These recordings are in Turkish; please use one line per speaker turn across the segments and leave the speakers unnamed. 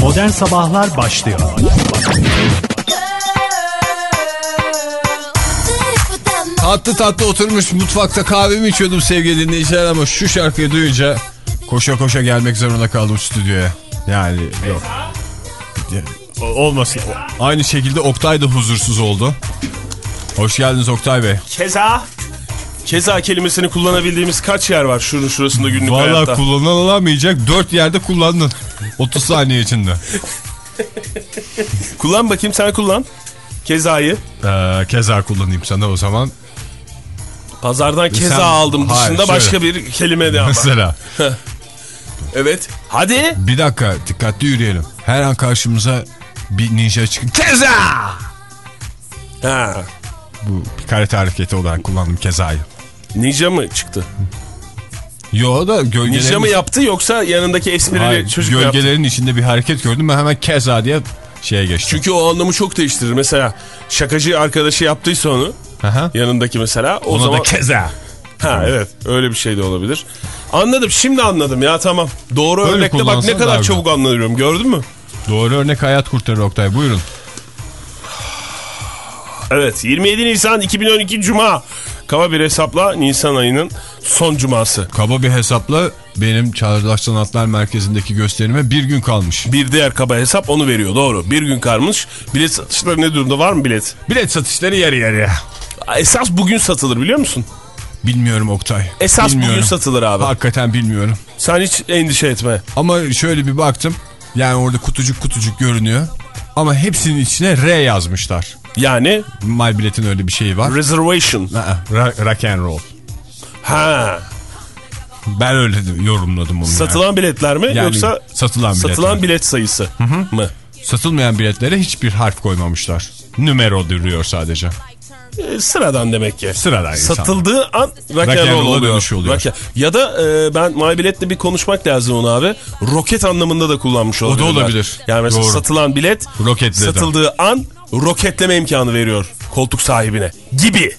Modern Sabahlar başlıyor.
Tatlı tatlı oturmuş mutfakta kahvemi içiyordum sevgili dinleyiciler ama şu şarkıyı duyunca koşa koşa gelmek zorunda kaldım stüdyoya. Yani yok. Olmasın. Aynı şekilde Oktay da huzursuz oldu. Hoş geldiniz Oktay Bey.
Keza Keza kelimesini kullanabildiğimiz kaç yer var şunun şurasında günlük
Valla
hayatta?
kullanılamayacak dört yerde kullandın. 30 saniye içinde.
Kullan bakayım sen kullan. Kezayı.
Ee, keza kullanayım sana o zaman.
Pazardan keza
Sen-
aldım
Hayır,
dışında
şöyle.
başka bir kelime de ama.
Mesela.
Evet. Hadi.
Bir dakika dikkatli yürüyelim. Her an karşımıza bir ninja çıkıp keza.
Ha.
Bu bir karate hareketi olarak kullandım kezayı.
Ninja mı çıktı?
Yo da gölgelerin...
Ninja mı yaptı yoksa yanındaki esprili
Hayır,
çocuk mu yaptı?
gölgelerin içinde bir hareket gördüm. Ben hemen keza diye şeye geçtim.
Çünkü o anlamı çok değiştirir. Mesela şakacı arkadaşı yaptıysa onu
Aha.
yanındaki mesela o
Ona
zaman...
da keza.
Ha evet öyle bir şey de olabilir. Anladım şimdi anladım ya tamam. Doğru
Böyle
örnekte bak ne kadar çabuk anlıyorum gördün mü?
Doğru örnek hayat kurtarır Oktay. Buyurun.
Evet 27 Nisan 2012 Cuma. Kaba bir hesapla Nisan ayının son cuması.
Kaba bir hesapla benim Çağdaş Sanatlar Merkezi'ndeki gösterime bir gün kalmış.
Bir diğer kaba hesap onu veriyor doğru. Bir gün kalmış. Bilet satışları ne durumda var mı bilet?
Bilet satışları yarı yarıya.
Esas bugün satılır biliyor musun?
Bilmiyorum Oktay.
Esas
Bilmiyorum.
bugün satılır abi.
Hakikaten bilmiyorum.
Sen hiç endişe etme.
Ama şöyle bir baktım. Yani orada kutucuk kutucuk görünüyor. Ama hepsinin içine R yazmışlar.
Yani
My biletin öyle bir şeyi var.
reservation.
Ra- rock and roll.
Ha.
Ben öyle de yorumladım onu.
Satılan
yani.
biletler mi
Yani
yoksa
satılan biletler.
satılan bilet sayısı mı?
Satılmayan biletlere hiçbir harf koymamışlar. Numero duruyor sadece.
E, sıradan demek ki.
Sıradan insan.
Satıldığı an rock and
and
roll
roll'a
oluyor.
oluyor.
Rock Ya da e, ben My Bilet'le bir konuşmak lazım onu abi. Roket anlamında da kullanmış
da
olabilirler.
olabilir.
Yani mesela
Doğru.
satılan bilet
Roketle de.
satıldığı an roketleme imkanı veriyor koltuk sahibine gibi.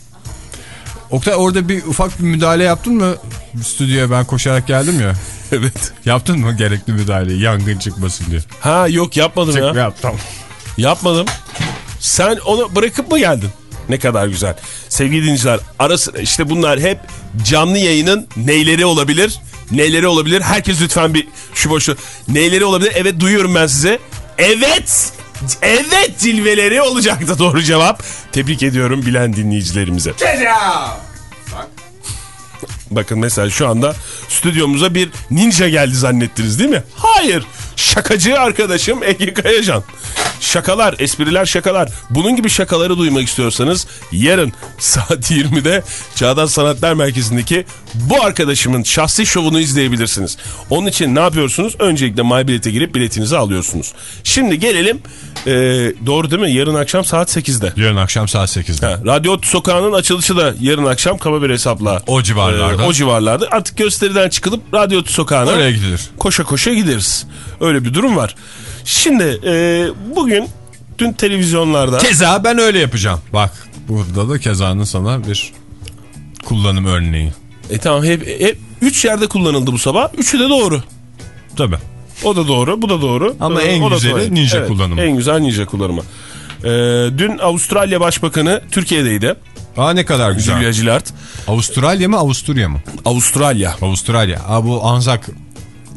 Oktay orada bir ufak bir müdahale yaptın mı? Stüdyoya ben koşarak geldim ya.
Evet.
Yaptın mı gerekli müdahaleyi yangın çıkmasın diye?
Ha yok yapmadım ya.
Yaptım.
Yapmadım. Sen onu bırakıp mı geldin? Ne kadar güzel. Sevgili dinleyiciler arası işte bunlar hep canlı yayının neyleri olabilir? Neyleri olabilir? Herkes lütfen bir şu boşu. Neyleri olabilir? Evet duyuyorum ben size. Evet. Evet cilveleri olacaktı doğru cevap. Tebrik ediyorum bilen dinleyicilerimize. Bakın mesela şu anda stüdyomuza bir ninja geldi zannettiniz değil mi? Hayır. Şakacı arkadaşım Ege Kayacan. Şakalar, espriler şakalar. Bunun gibi şakaları duymak istiyorsanız yarın saat 20'de Çağdaş Sanatlar Merkezi'ndeki bu arkadaşımın şahsi şovunu izleyebilirsiniz. Onun için ne yapıyorsunuz? Öncelikle MyBilet'e girip biletinizi alıyorsunuz. Şimdi gelelim. e, doğru değil mi? Yarın akşam saat 8'de.
Yarın akşam saat 8'de.
Ha, Radyo Sokağı'nın açılışı da yarın akşam kaba bir hesapla.
O civarlarda.
Ee, o civarlarda. Artık gösteriden çıkılıp Radyo Sokağı'na
Oraya gidilir.
koşa koşa gideriz. Öyle bir durum var. Şimdi e, bugün dün televizyonlarda
Keza ben öyle yapacağım. Bak burada da kezanın sana bir kullanım örneği.
e, tamam hep, hep üç yerde kullanıldı bu sabah. Üçü de doğru.
Tabii.
O da doğru, bu da doğru.
Ama
Ee,
en güzeli ninja kullanımı.
En güzel ninja kullanımı. Ee, dün Avustralya Başbakanı Türkiye'deydi.
Aa ne kadar güzel.
Julia Gillard.
Avustralya mı Avusturya mı?
Avustralya.
Avustralya. Aa bu Anzak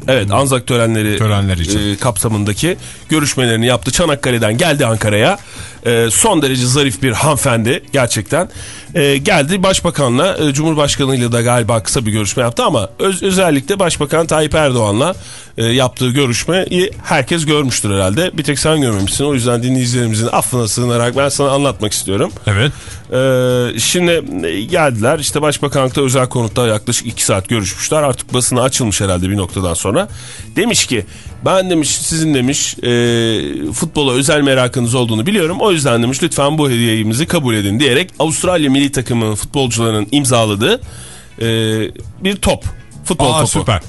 Evet Anzak törenleri
Törenler için.
e, kapsamındaki görüşmelerini yaptı. Çanakkale'den geldi Ankara'ya. E, son derece zarif bir hanımefendi gerçekten. E, geldi başbakanla, e, cumhurbaşkanıyla da galiba kısa bir görüşme yaptı ama öz- özellikle başbakan Tayyip Erdoğan'la e, yaptığı görüşmeyi herkes görmüştür herhalde. Bir tek sen görmemişsin. O yüzden dinleyicilerimizin affına sığınarak ben sana anlatmak istiyorum.
Evet.
Ee, şimdi e, geldiler işte başbakanlıkta özel konutta yaklaşık 2 saat görüşmüşler artık basına açılmış herhalde bir noktadan sonra demiş ki ben demiş sizin demiş e, futbola özel merakınız olduğunu biliyorum o yüzden demiş lütfen bu hediyemizi kabul edin diyerek Avustralya milli takımının futbolcularının imzaladığı e, bir top futbol
Aa,
topu
süper.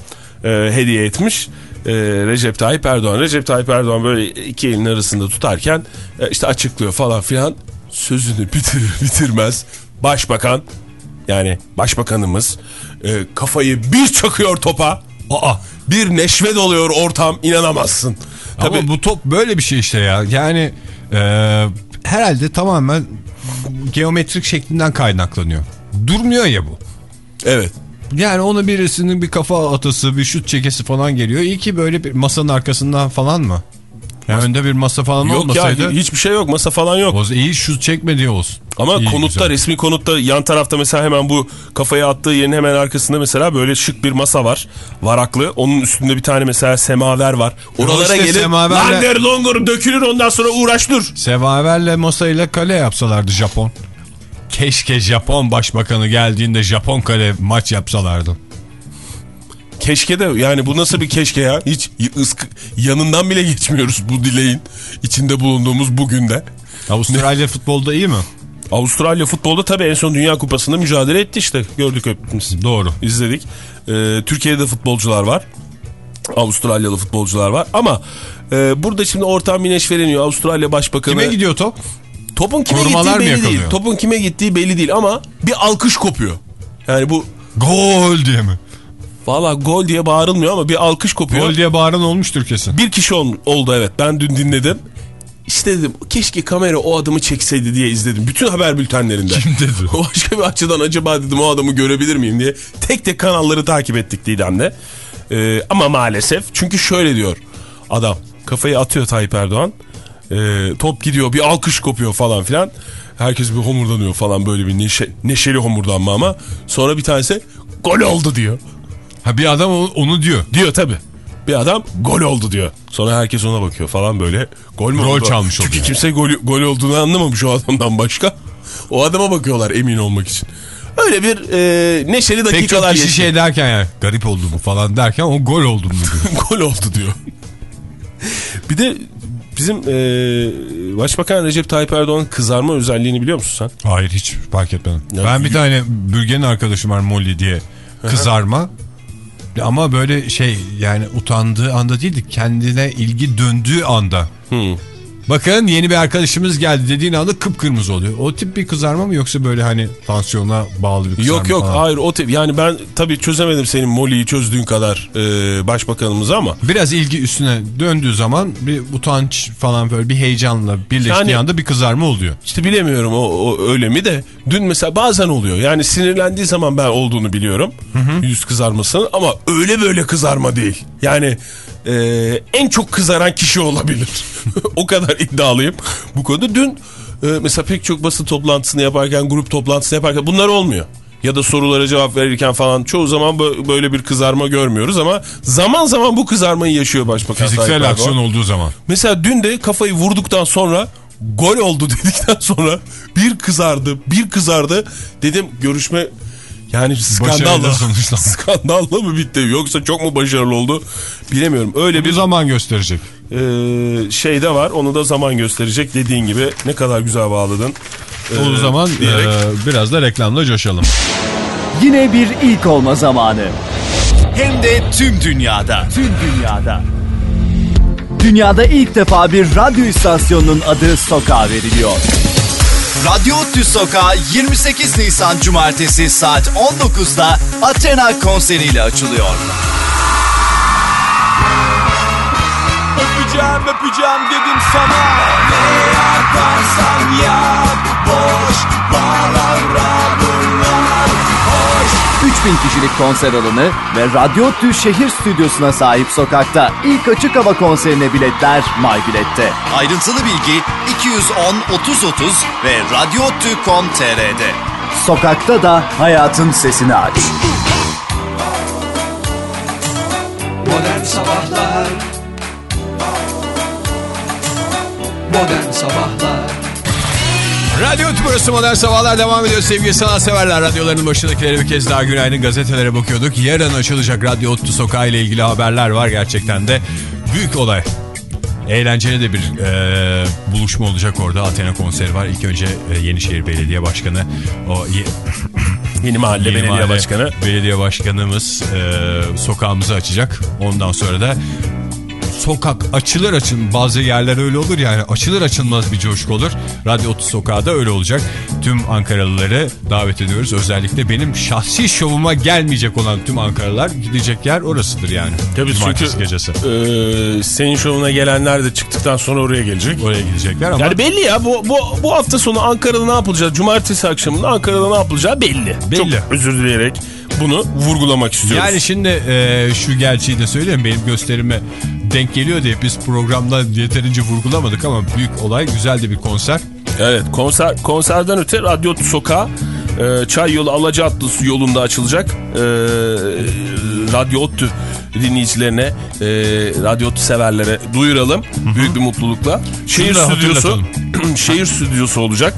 e, hediye etmiş e, Recep Tayyip Erdoğan. Recep Tayyip Erdoğan böyle iki elin arasında tutarken e, işte açıklıyor falan filan sözünü bitirir bitirmez başbakan yani başbakanımız e, kafayı bir çakıyor topa Aa bir neşve doluyor ortam inanamazsın. Tabii
Ama bu top böyle bir şey işte ya. Yani e, herhalde tamamen geometrik şeklinden kaynaklanıyor. Durmuyor ya bu.
evet.
Yani ona birisinin bir kafa atası, bir şut çekesi falan geliyor. İyi ki böyle bir masanın arkasından falan mı? Yani önde bir masa falan
Yok
olmasaydı.
ya hiçbir şey yok masa falan yok.
O iyi şut çekme diye olsun.
Ama
İyi,
konutta
güzel.
resmi konutta yan tarafta mesela hemen bu kafaya attığı yerin hemen arkasında mesela böyle şık bir masa var. Varaklı. Onun üstünde bir tane mesela semaver var. Oralara
işte
gelip
semaverle-
langer longur dökülür ondan sonra uğraş dur.
Sevaverle masayla kale yapsalardı Japon. Keşke Japon başbakanı geldiğinde Japon kale maç yapsalardı.
Keşke de yani bu nasıl bir keşke ya? Hiç ıskı, yanından bile geçmiyoruz bu dileğin içinde bulunduğumuz bugün de.
Avustralya futbolda iyi mi?
Avustralya futbolda tabii en son Dünya Kupası'nda mücadele etti işte. Gördük hepimiz.
Doğru.
izledik. Ee, Türkiye'de futbolcular var. Avustralyalı futbolcular var. Ama e, burada şimdi ortam bir neşveleniyor. Avustralya Başbakanı...
Kime gidiyor top?
Topun kime
Korumalar
gittiği belli değil. Topun kime gittiği belli değil ama bir alkış kopuyor. Yani bu
Gol diye mi?
Valla gol diye bağırılmıyor ama bir alkış kopuyor.
Gol diye bağıran olmuştur kesin.
Bir kişi ol- oldu evet. Ben dün dinledim. İşte dedim keşke kamera o adamı çekseydi diye izledim. Bütün haber bültenlerinde.
Kim dedi?
Başka bir açıdan acaba dedim o adamı görebilir miyim diye. Tek tek kanalları takip ettik Didem'de. Ee, ama maalesef çünkü şöyle diyor adam. Kafayı atıyor Tayyip Erdoğan. Ee, top gidiyor bir alkış kopuyor falan filan. Herkes bir homurdanıyor falan böyle bir neşe, neşeli homurdanma ama. Sonra bir tanesi gol oldu diyor.
Ha bir adam onu diyor.
Diyor tabi. Bir adam gol oldu diyor. Sonra herkes ona bakıyor falan böyle. Gol mü
Rol
oldu?
çalmış
Çünkü
oluyor.
kimse gol, gol olduğunu anlamamış o adamdan başka. O adama bakıyorlar emin olmak için. Öyle bir e, neşeli
Pek çok
dakikalar
kişi
geçti.
şey derken yani garip oldu mu falan derken o gol oldu mu diyor.
gol oldu diyor. bir de bizim e, Başbakan Recep Tayyip Erdoğan'ın kızarma özelliğini biliyor musun sen?
Hayır hiç fark etmedim.
Ya,
ben bir tane bürgenin arkadaşım var Molly diye kızarma. Ama böyle şey yani utandığı anda değil de kendine ilgi döndüğü anda.
Hmm.
Bakın yeni bir arkadaşımız geldi dediğin anda kıpkırmızı oluyor. O tip bir kızarma mı yoksa böyle hani tansiyona bağlı bir kızarma
Yok yok
falan?
hayır o tip yani ben tabii çözemedim senin Molly'yi çözdüğün kadar e, başbakanımızı ama
Biraz ilgi üstüne döndüğü zaman bir utanç falan böyle bir heyecanla birleştiği
Yani-
anda bir kızarma oluyor.
İşte bilemiyorum o, o öyle mi de dün mesela bazen oluyor. Yani sinirlendiği zaman ben olduğunu biliyorum. Yüz kızarmasının ama öyle böyle kızarma değil. Yani e, en çok kızaran kişi olabilir. o kadar iddialıyım bu konuda. Dün e, mesela pek çok basın toplantısını yaparken, grup toplantısını yaparken bunlar olmuyor. Ya da sorulara cevap verirken falan çoğu zaman bö- böyle bir kızarma görmüyoruz ama zaman zaman bu kızarmayı yaşıyor Başbakan
Fiziksel aksiyon olduğu zaman.
Mesela dün de kafayı vurduktan sonra gol oldu dedikten sonra bir kızardı bir kızardı dedim görüşme yani skandalla skandalla mı bitti yoksa çok mu başarılı oldu bilemiyorum öyle
Bir
bir
zaman gösterecek.
e, şey de var onu da zaman gösterecek dediğin gibi ne kadar güzel bağladın
O
E,
zaman
diyerek.
e, biraz da reklamla coşalım.
Yine bir ilk olma zamanı. Hem de tüm dünyada. Tüm dünyada. Dünyada ilk defa bir radyo istasyonunun adı Sokağa veriliyor. Radyo Tü Sokağı 28 Nisan Cumartesi saat 19'da Athena konseriyle açılıyor. Öpeceğim öpeceğim dedim sana Ne yaparsan yap Boş 3000 kişilik konser alanı ve Radyo Tü şehir stüdyosuna sahip sokakta ilk açık hava konserine biletler MyBilet'te. Ayrıntılı bilgi 210 30 30 ve radyotü.com.tr'de. Sokakta da hayatın sesini aç.
Modern Sabahlar Modern Sabahlar
Radyo Tümrüsü Modern Sabahlar devam ediyor sevgili sanatseverler. Radyoların başındakilere bir kez daha günaydın gazetelere bakıyorduk. Yarın açılacak Radyo Ottu Sokağı ile ilgili haberler var gerçekten de. Büyük olay. Eğlenceli de bir e, buluşma olacak orada. Athena konseri var. İlk önce e, Yenişehir Belediye Başkanı o ye-
yeni mahalle
Yeni
belediye
Mahalle
başkanı
Belediye başkanımız e, sokağımızı açacak. Ondan sonra da sokak açılır açın bazı yerler öyle olur yani açılır açılmaz bir coşku olur. Radyo 30 sokağı da öyle olacak. Tüm Ankaralıları davet ediyoruz. Özellikle benim şahsi şovuma gelmeyecek olan tüm Ankaralılar gidecek yer orasıdır yani.
Tabii
Cumartesi
çünkü
gecesi.
e, senin şovuna gelenler de çıktıktan sonra oraya gelecek.
Oraya gidecekler ama
Yani belli ya bu, bu, bu hafta sonu Ankara'da ne yapılacağı, cumartesi akşamında Ankara'da ne yapılacağı belli.
Belli.
Çok özür dileyerek bunu vurgulamak istiyoruz.
Yani şimdi e, şu gerçeği de söyleyeyim benim gösterime denk geliyor diye biz programda yeterince vurgulamadık ama büyük olay güzel de bir konser.
Evet konser konserden öte Radyo Ottu Sokağı e, Çay Yolu Alaca Atlısı yolunda açılacak. E, Radyo Ottu dinleyicilerine, e, Radyo severlere duyuralım. Büyük bir mutlulukla. Şehir
da
stüdyosu şehir stüdyosu olacak.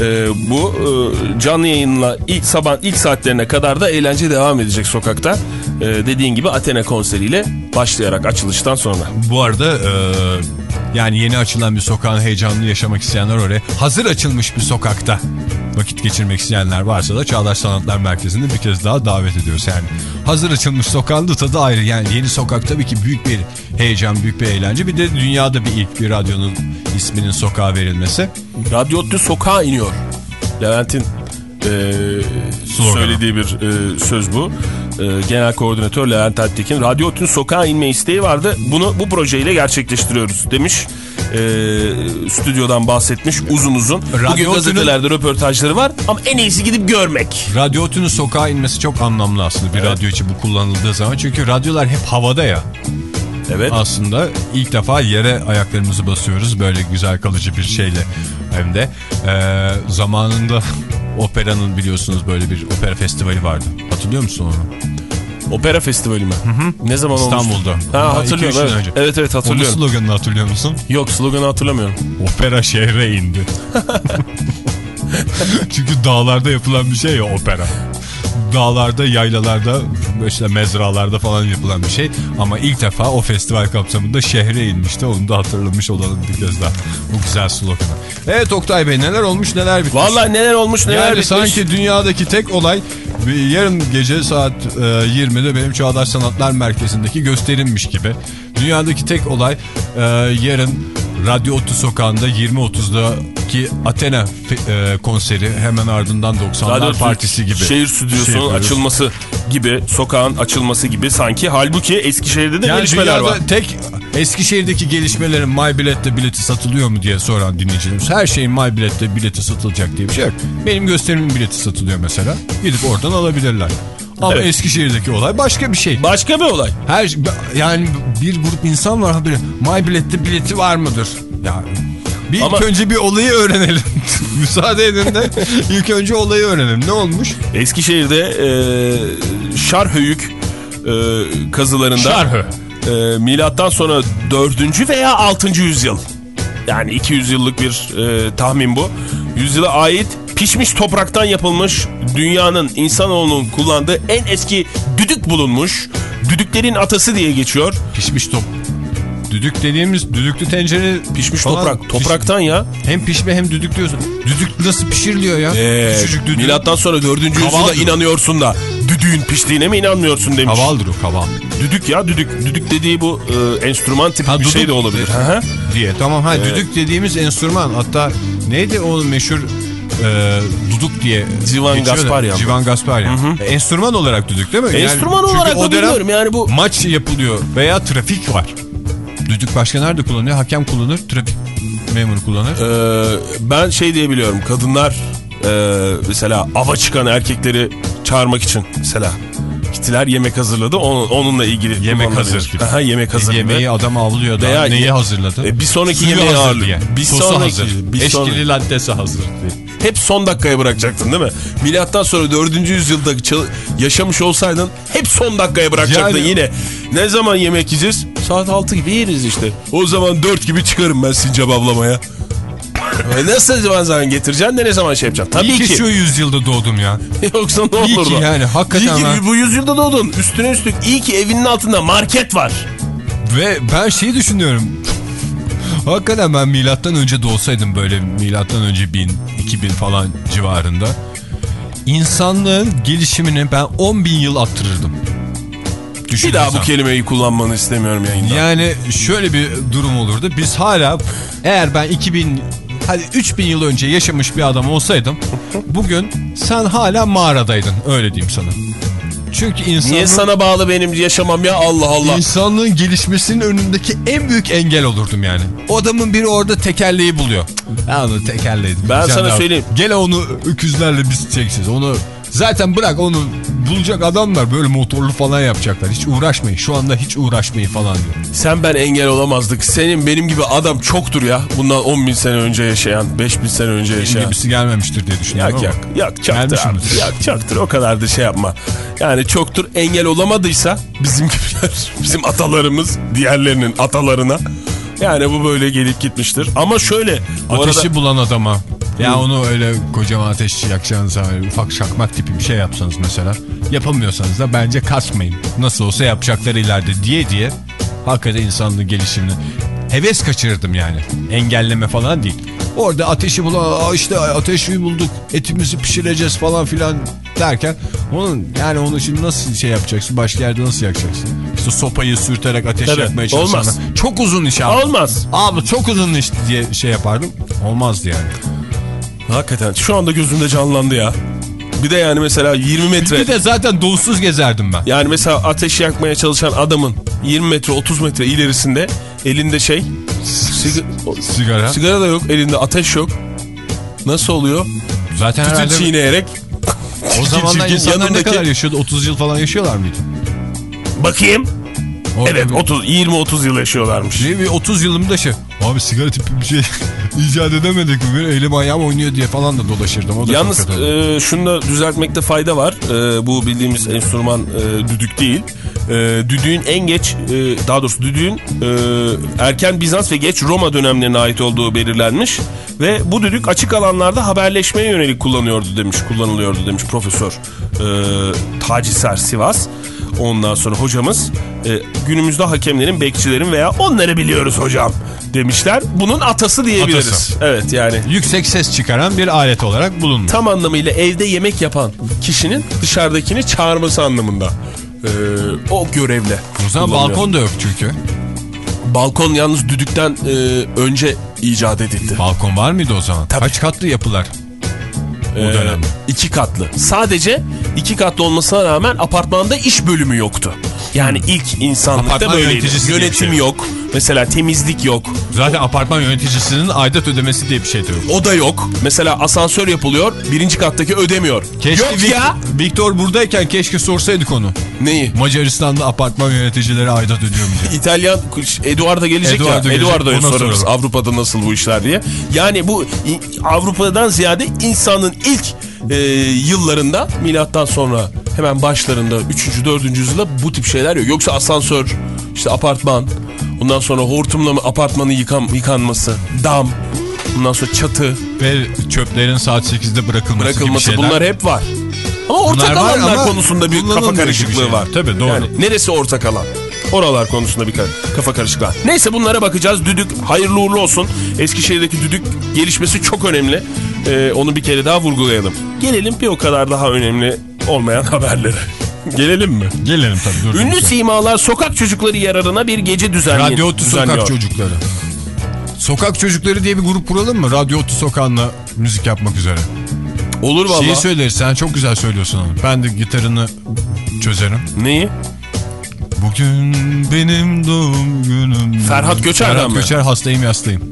E, bu e, canlı yayınla ilk sabah ilk saatlerine kadar da eğlence devam edecek sokakta. E, dediğin gibi Athena konseriyle başlayarak açılıştan sonra.
Bu arada e, yani yeni açılan bir sokağın heyecanını yaşamak isteyenler oraya hazır açılmış bir sokakta vakit geçirmek isteyenler varsa da Çağdaş Sanatlar Merkezi'nde bir kez daha davet ediyoruz. Yani hazır açılmış sokağın da tadı ayrı. Yani yeni sokak tabii ki büyük bir heyecan, büyük bir eğlence. Bir de dünyada bir ilk bir radyonun isminin sokağa verilmesi.
Radyo Ottu sokağa iniyor. Levent'in e, söylediği bir e, söz bu. E, Genel Koordinatör Levent Alptekin. Radyo Ottu'nun sokağa inme isteği vardı. Bunu bu projeyle gerçekleştiriyoruz demiş. E, stüdyodan bahsetmiş uzun uzun.
Radyo
Bugün gazetelerde röportajları var ama en iyisi gidip görmek.
Radyo Otü'nün sokağa inmesi çok anlamlı aslında bir radyo için bu kullanıldığı zaman. Çünkü radyolar hep havada ya.
Evet.
Aslında ilk defa yere ayaklarımızı basıyoruz böyle güzel kalıcı bir şeyle hem de. Ee, zamanında operanın biliyorsunuz böyle bir opera festivali vardı. Hatırlıyor musun onu?
Opera Festivali mi? Ne zaman olmuştu?
İstanbul'da.
Ha
Bundan
hatırlıyorum. Evet.
önce.
evet evet
Onun
hatırlıyorum.
sloganını hatırlıyor musun?
Yok sloganı hatırlamıyorum.
Opera şehre indi. Çünkü dağlarda yapılan bir şey ya opera. Dağlarda, yaylalarda, işte mezralarda falan yapılan bir şey. Ama ilk defa o festival kapsamında şehre inmişti. Onu da hatırlamış olalım bir kez daha. Bu güzel sloganı. Evet Oktay Bey neler olmuş neler bitmiş.
Vallahi neler olmuş neler
yani
bitmiş.
sanki dünyadaki tek olay yarın gece saat e, 20'de benim Çağdaş Sanatlar Merkezi'ndeki gösterimmiş gibi. Dünyadaki tek olay e, yarın Radyo Otu Sokağı'nda 20.30'daki Athena e, konseri hemen ardından 90'lar
Radyo
Partisi gibi.
Şehir stüdyosunun
şey yapıyoruz.
açılması gibi, sokağın açılması gibi sanki. Halbuki Eskişehir'de de
Yani
gelişmeler var.
tek Eskişehir'deki gelişmelerin My Bilet'te bileti satılıyor mu diye soran dinleyicilerimiz. Her şeyin My Bilet'te bileti satılacak diye bir şey yok. Benim gösterimin bileti satılıyor mesela. Gidip oradan alabilirler. Ama
Evet.
Eskişehir'deki olay başka bir şey.
Başka bir olay.
Her yani bir grup insan var haberi. My Bilet'te bileti var mıdır? Yani bir
Ama-
ilk önce bir olayı öğrenelim. Müsaade edin de ilk önce olayı öğrenelim. Ne olmuş?
Eskişehir'de e, Şarhöyük e, kazılarında
Şarhö.
e, milattan sonra 4. veya 6. yüzyıl yani 200 yıllık bir e, tahmin bu. Yüzyıla ait pişmiş topraktan yapılmış dünyanın insanoğlunun kullandığı en eski düdük bulunmuş. Düdüklerin atası diye geçiyor.
Pişmiş top. Düdük dediğimiz düdüklü tencere
Pişmiş
falan
toprak. Topraktan ya.
Hem pişme hem düdük diyorsun. Düdük nasıl pişiriliyor ya?
Ee,
Küçücük düdük.
milattan sonra 4. yüzyılda inanıyorsun da düdüğün piştiğine mi inanmıyorsun demiş.
Kavaldır o kaval.
Düdük ya düdük. Düdük dediği bu e, enstrüman tipi
Ha,
bir şey de olabilir. Hı.
Diye tamam ha düdük dediğimiz enstrüman hatta neydi o meşhur e, duduk diye
Civan Gasparyan.
Civan Gasparyan. E, Enstrüman olarak düdük değil mi?
Enstrüman
çünkü
olarak da bilmiyorum yani bu-
Maç yapılıyor veya trafik var. Düdük başka nerede kullanıyor? Hakem kullanır, trafik memuru kullanır.
Ee, ben şey diye biliyorum kadınlar e, mesela ava çıkan erkekleri çağırmak için mesela gittiler yemek hazırladı onun, onunla ilgili
Yemek hazır.
Aha, yemek hazır gibi.
Yemeği adam avlıyor da neyi hazırladı?
E, bir sonraki
Suyu
yemeği
hazır diye.
Bir
Sosu
sonraki-
hazır.
bir
Eşkili
sonraki-
lattesi hazır diye.
Hep son dakikaya bırakacaktın değil mi? Milattan sonra 4. yüzyılda yaşamış olsaydın hep son dakikaya bırakacaktın
Yani-
yine. Ne zaman yemek yiyeceğiz? Saat 6 gibi yeriz işte. O zaman 4 gibi çıkarım ben sincap avlamaya. E, Nasıl zaman zaman getireceksin de ne zaman şey yapacaksın? Tabii
İyi ki,
ki.
şu yüzyılda doğdum ya.
Yoksa ne
İyi
olurdu?
ki yani, hakikaten
İyi ki
ben-
bu yüzyılda doğdun. Üstüne üstlük iyi ki evinin altında market var.
Ve ben şeyi düşünüyorum. Hakikaten ben milattan önce de olsaydım böyle milattan önce 1000, 2000 falan civarında. insanlığın gelişimini ben 10 bin yıl attırırdım.
Bir daha bu kelimeyi kullanmanı istemiyorum yayında.
Yani şöyle bir durum olurdu. Biz hala eğer ben 2000 hadi 3000 yıl önce yaşamış bir adam olsaydım bugün sen hala mağaradaydın öyle diyeyim sana. Çünkü insanın,
Niye sana bağlı benim yaşamam ya Allah Allah.
insanlığın gelişmesinin önündeki en büyük engel olurdum yani. O adamın biri orada tekerleği buluyor. Ya onu tekerleği.
Ben sana söyleyeyim.
Gel onu öküzlerle biz çekeceğiz. Onu zaten bırak onu bulacak adamlar böyle motorlu falan yapacaklar. Hiç uğraşmayın. Şu anda hiç uğraşmayın falan diyor.
Sen ben engel olamazdık. Senin benim gibi adam çoktur ya. Bundan 10 bin sene önce yaşayan, 5 bin sene önce
Benim
yaşayan.
gibisi gelmemiştir diye düşünüyorum
Yak yak. Yak çaktır abi. Yak çaktır. O kadar da şey yapma. Yani çoktur engel olamadıysa bizim gibiler, bizim atalarımız diğerlerinin atalarına. Yani bu böyle gelip gitmiştir. Ama şöyle.
Ateşi
arada,
bulan adama. Ya onu öyle kocaman ateş yakacağınız öyle ufak şakmak tipi bir şey yapsanız mesela. Yapamıyorsanız da bence kasmayın. Nasıl olsa yapacakları ileride diye diye. Hakikaten insanlığın gelişimini heves kaçırırdım yani. Engelleme falan değil. Orada ateşi bulan "Aa işte ateşi bulduk etimizi pişireceğiz falan filan derken onun yani onu şimdi nasıl şey yapacaksın başka yerde nasıl yakacaksın? İşte sopayı sürterek ateş
Tabii,
yakmaya çalışanlar.
olmaz.
Çok uzun iş abi.
Olmaz.
Abi çok uzun iş diye şey yapardım. Olmazdı yani.
Hakikaten şu anda gözümde canlandı ya. Bir de yani mesela 20 metre.
Bir de zaten donsuz gezerdim ben.
Yani mesela ateş yakmaya çalışan adamın 20 metre 30 metre ilerisinde elinde şey sig-
Sigara.
sigara da yok elinde ateş yok. Nasıl oluyor?
Zaten
Tütün
herhalde
çiğneyerek
o zamanlar insanlar ne
yanındaki-
kadar yaşıyordu? 30 yıl falan yaşıyorlar mıydı?
bakayım.
Orada
Evet
bir-
30 20-30 yıl yaşıyorlarmış.
Bir, bir 30 yılımda şey. Abi sigara tipi bir şey icat edemedik mi? Bir elim ayağım oynuyor diye falan da dolaşırdım. O da
Yalnız e, şunu da düzeltmekte fayda var. E, bu bildiğimiz enstrüman e, düdük değil. E, düdüğün en geç, e, daha doğrusu düdüğün e, erken Bizans ve geç Roma dönemlerine ait olduğu belirlenmiş. Ve bu düdük açık alanlarda haberleşmeye yönelik kullanıyordu demiş, kullanılıyordu demiş Profesör e, Taci Ser Sivas. Ondan sonra hocamız e, günümüzde hakemlerin, bekçilerin veya onları biliyoruz hocam demişler. Bunun atası diyebiliriz.
Atası.
Evet yani
Yüksek ses çıkaran bir alet olarak bulunmuş.
tam anlamıyla evde yemek yapan kişinin dışarıdakini çağırması anlamında. Ee, o görevle.
O zaman balkon da yok çünkü.
Balkon yalnız düdükten e, önce icat edildi.
Balkon var mıydı o zaman? Kaç katlı yapılar? O
Ee,
dönemde.
iki katlı. Sadece iki katlı olmasına rağmen apartmanda iş bölümü yoktu. Yani ilk insanlıkta
Apartman
böyleydi. Yönetim
şey.
yok. Mesela temizlik yok.
Zaten apartman yöneticisinin aidat ödemesi diye bir şey de yok.
O da yok. Mesela asansör yapılıyor. Birinci kattaki ödemiyor.
Keşke
yok
Vic-
ya.
Victor buradayken keşke sorsaydık onu.
Neyi?
Macaristan'da apartman yöneticileri aidat ödüyor mu diye.
İtalyan Eduardo gelecek
Eduardo
ya. Eduardo'ya sorarız
soralım.
Avrupa'da nasıl bu işler diye. Yani bu Avrupa'dan ziyade insanın ilk e, yıllarında milattan sonra hemen başlarında 3. 4. yüzyılda bu tip şeyler yok. Yoksa asansör, işte apartman, ondan sonra hortumla mı apartmanın yıkan, yıkanması, dam, ondan sonra çatı
Ve çöplerin saat 8'de bırakılması,
bırakılması
gibi şeyler.
bunlar hep var. Ama ortak
Bunlar
alanlar
ama
konusunda bir kafa karışıklığı
şeyler.
var.
Tabii, doğru.
Yani neresi ortak alan? Oralar konusunda bir ka- kafa karışıklığı. var. Neyse bunlara bakacağız. Düdük hayırlı uğurlu olsun. Eskişehir'deki düdük gelişmesi çok önemli. Ee, onu bir kere daha vurgulayalım. Gelelim bir o kadar daha önemli olmayan haberlere. Gelelim mi?
Gelelim tabii. Dur,
Ünlü
dur.
simalar sokak çocukları yararına bir gece düzenli
Radyo Otu
düzenliyor.
Sokak Çocukları. Sokak Çocukları diye bir grup kuralım mı? Radyo Otu Sokağı'nda müzik yapmak üzere.
Olur valla.
Şeyi söyleriz sen çok güzel söylüyorsun onu. Ben de gitarını çözerim.
Neyi?
Bugün benim doğum günüm.
Ferhat Göçer'den
Ferhat
mi?
Göçer hastayım yastayım.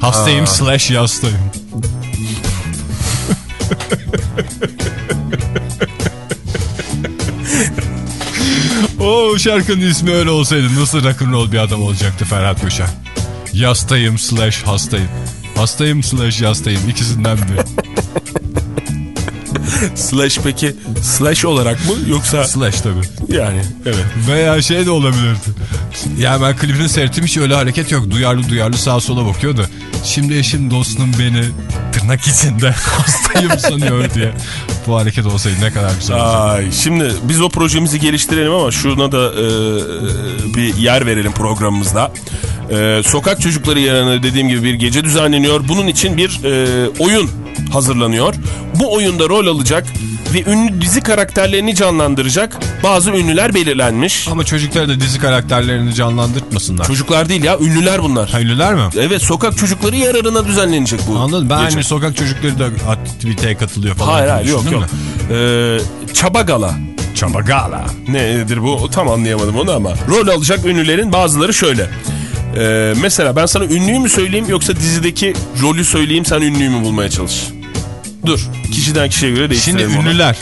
Hastayım slash yastayım. o şarkının ismi öyle olsaydı nasıl rock'n'roll bir adam olacaktı Ferhat Göçer. Yastayım slash hastayım. Hastayım slash yastayım ikisinden biri.
Slash peki slash olarak mı yoksa
Slash tabii.
yani evet.
Veya şey de olabilirdi. Yani ben klibini seyrettim hiç öyle hareket yok. Duyarlı duyarlı sağa sola bakıyordu. Şimdi eşim dostum beni tırnak içinde hastayım sanıyor diye. Bu hareket olsaydı ne kadar güzel olurdu.
Ay, şimdi biz o projemizi geliştirelim ama şuna da e, bir yer verelim programımızda. E, sokak çocukları yararına dediğim gibi bir gece düzenleniyor. Bunun için bir e, oyun hazırlanıyor. Bu oyunda rol alacak ve ünlü dizi karakterlerini canlandıracak bazı ünlüler belirlenmiş.
Ama çocuklara da dizi karakterlerini canlandırtmasınlar.
Çocuklar değil ya ünlüler bunlar.
Ha, ünlüler mi?
Evet sokak çocukları yararına düzenlenecek bu.
Anladım. Ben
gece.
hani sokak çocukları da aktiviteye katılıyor falan.
Hayır hayır yok yok. Ee, Çabagala.
Çabagala.
Nedir bu? Tam anlayamadım onu ama. Rol alacak ünlülerin bazıları şöyle. Ee, mesela ben sana ünlüyü mü söyleyeyim yoksa dizideki rolü söyleyeyim sen ünlüyü mü bulmaya çalış. Dur. Kişiden kişiye göre
Şimdi
değiştirelim onu.
ünlüler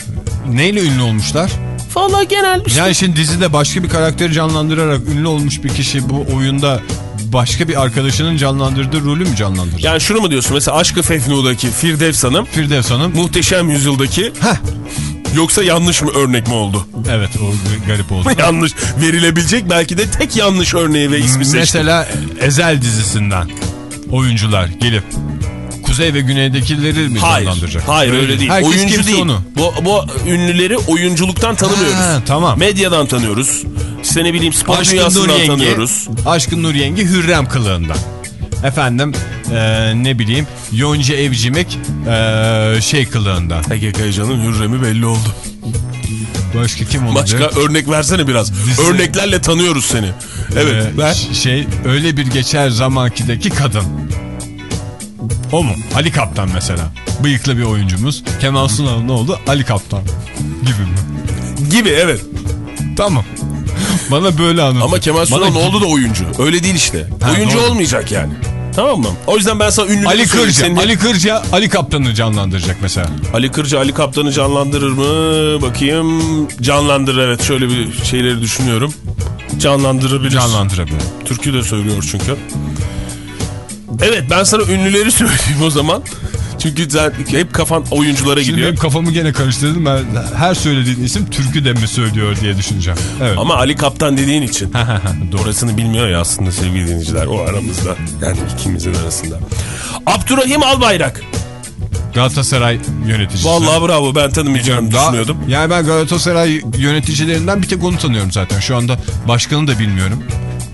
neyle ünlü olmuşlar?
Valla genel bir şey.
Yani şimdi dizide başka bir karakteri canlandırarak ünlü olmuş bir kişi bu oyunda başka bir arkadaşının canlandırdığı rolü mü canlandıracak?
Yani şunu mu diyorsun? Mesela Aşkı Fefnu'daki Firdevs Hanım,
Firdevs Hanım.
Muhteşem Yüzyıl'daki
Heh.
yoksa yanlış mı örnek mi oldu?
Evet o garip oldu.
yanlış. Verilebilecek belki de tek yanlış örneği ve ismi seçti.
Mesela Ezel dizisinden oyuncular gelip Kuzey ve Güney'dekileri mi
Hayır,
canlandıracak?
hayır öyle değil.
Herkes
Oyuncu değil.
Onu.
Bu, bu ünlüleri oyunculuktan tanımıyoruz.
Ha, tamam.
Medyadan tanıyoruz. İşte ne bileyim spor
Aşkın Nur
dünyasından
Yenge,
tanıyoruz.
Aşkın Nur Yenge Hürrem kılığında. Efendim eee, ne bileyim Yonca Evcimik eee, şey kılığında.
Ege Kayacan'ın Hürrem'i belli oldu.
Başka kim olacak?
Başka örnek versene biraz.
Dizi-
Örneklerle tanıyoruz seni. Evet.
Ee, ş- Şey öyle bir geçer zamankideki kadın. O mu? Ali Kaptan mesela. Bıyıklı bir oyuncumuz. Kemal Sunal ne oldu? Ali Kaptan gibi mi?
Gibi evet.
Tamam. Bana böyle anlatıyor.
Ama Kemal Sunal
Bana-
ne oldu da oyuncu. Öyle değil işte.
Ha,
oyuncu
doğru.
olmayacak yani. Tamam mı? O yüzden ben sana ünlüleri
Ali. Kırca.
Senin-
Ali Kırca Ali Kaptan'ı canlandıracak mesela.
Ali Kırca Ali Kaptan'ı canlandırır mı? Bakayım. Canlandırır evet. Şöyle bir şeyleri düşünüyorum. Canlandırabilir.
Canlandırabilir.
Türkü de söylüyor çünkü. Evet ben sana ünlüleri söyleyeyim o zaman. Çünkü sen hep kafan oyunculara
Şimdi
gidiyor.
benim kafamı gene karıştırdım. Ben her söylediğin isim türkü de mi söylüyor diye düşüneceğim. Evet.
Ama Ali Kaptan dediğin için. Orasını bilmiyor ya aslında sevgili dinleyiciler. O aramızda. Yani ikimizin arasında. Abdurrahim Albayrak.
Galatasaray yöneticisi.
Vallahi bravo ben tanımayacağımı
Daha-
düşünüyordum.
Yani ben Galatasaray yöneticilerinden bir tek onu tanıyorum zaten. Şu anda başkanı da bilmiyorum.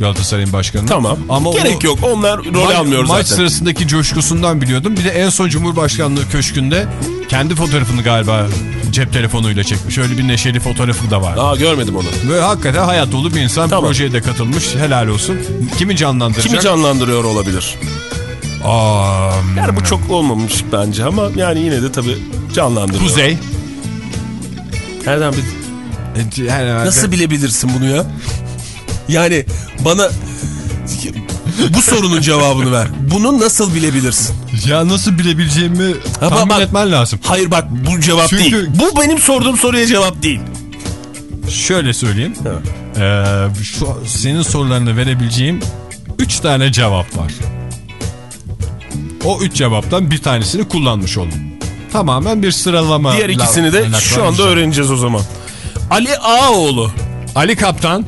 Galatasaray'ın başkanını.
Tamam.
Ama
Gerek
o,
yok. Onlar rol
ma-
almıyor
Maç
zaten.
sırasındaki coşkusundan biliyordum. Bir de en son Cumhurbaşkanlığı köşkünde kendi fotoğrafını galiba cep telefonuyla çekmiş. Öyle bir neşeli fotoğrafı da var.
Aa görmedim onu.
Böyle hakikaten hayat dolu bir insan
Tamam.
projeye de katılmış. Helal olsun. Kimi canlandıracak?
Kimi canlandırıyor olabilir?
Aa,
Yani bu çok olmamış bence ama yani yine de tabii canlandırıyor.
Kuzey.
Nereden bil-
E, herhalde-
Nasıl bilebilirsin bunu ya? Yani bana bu sorunun cevabını ver. Bunu nasıl bilebilirsin?
Ya nasıl bilebileceğimi
Ama
tahmin
bak-
etmen lazım.
Hayır bak bu cevap
Çünkü-
değil. Bu benim sorduğum soruya cevap değil.
Şöyle söyleyeyim. Ee, şu senin sorularını verebileceğim 3 tane cevap var. O 3 cevaptan bir tanesini kullanmış oldum. Tamamen bir sıralama.
Diğer ikisini de şu anda öğreneceğiz o zaman. Ali Ağaoğlu.
Ali Kaptan.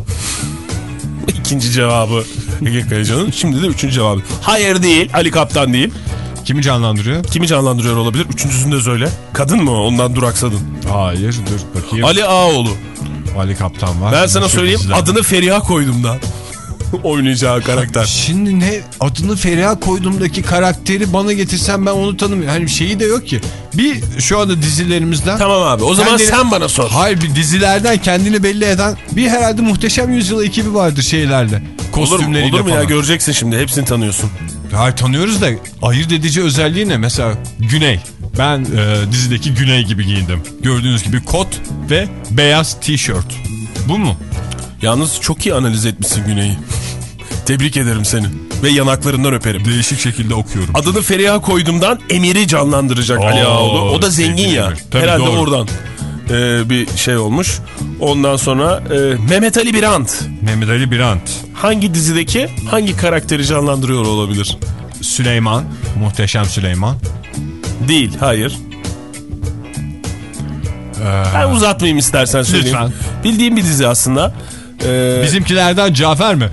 İkinci cevabı Ege Kayacan'ın. Şimdi de üçüncü cevabı. Hayır değil. Ali Kaptan değil.
Kimi canlandırıyor?
Kimi canlandırıyor olabilir? Üçüncüsünü de söyle. Kadın mı? Ondan duraksadın.
Hayır dur bakayım. Ali,
Ali Ağaoğlu.
Kaptan var.
Ben sana söyleyeyim adını Feriha koydum da. Oynayacağı karakter.
Şimdi ne adını Feriha koyduğumdaki karakteri bana getirsen ben onu tanımıyorum. Hani şeyi de yok ki. Bir şu anda dizilerimizden.
tamam abi o zaman
Kendini-
sen bana sor.
Hayır bir dizilerden kendini belli eden bir herhalde muhteşem yüzyıl ekibi vardır şeylerle.
Olur mu,
Kostümleriyle
olur mu ya
falan.
göreceksin şimdi hepsini tanıyorsun.
Hayır tanıyoruz da ayırt edici özelliği ne? Mesela Güney. Ben e, dizideki Güney gibi giyindim. Gördüğünüz gibi kot ve beyaz tişört. Bu mu?
Yalnız çok iyi analiz etmişsin Güney'i. Tebrik ederim seni. Ve yanaklarından öperim.
Değişik şekilde okuyorum.
Adını Feriha koydumdan Emir'i canlandıracak
Oo,
Ali Ağaoğlu. O da zengin ya.
Tabii,
Herhalde
doğru.
oradan e, bir şey olmuş. Ondan sonra e, Mehmet Ali Birant.
Mehmet Ali Birant.
Hangi dizideki hangi karakteri canlandırıyor olabilir?
Süleyman. Muhteşem Süleyman.
Değil, hayır. Ben uzatmayayım istersen söyleyeyim.
Lütfen.
Bildiğim bir dizi aslında. Ee,
Bizimkilerden Cafer mi?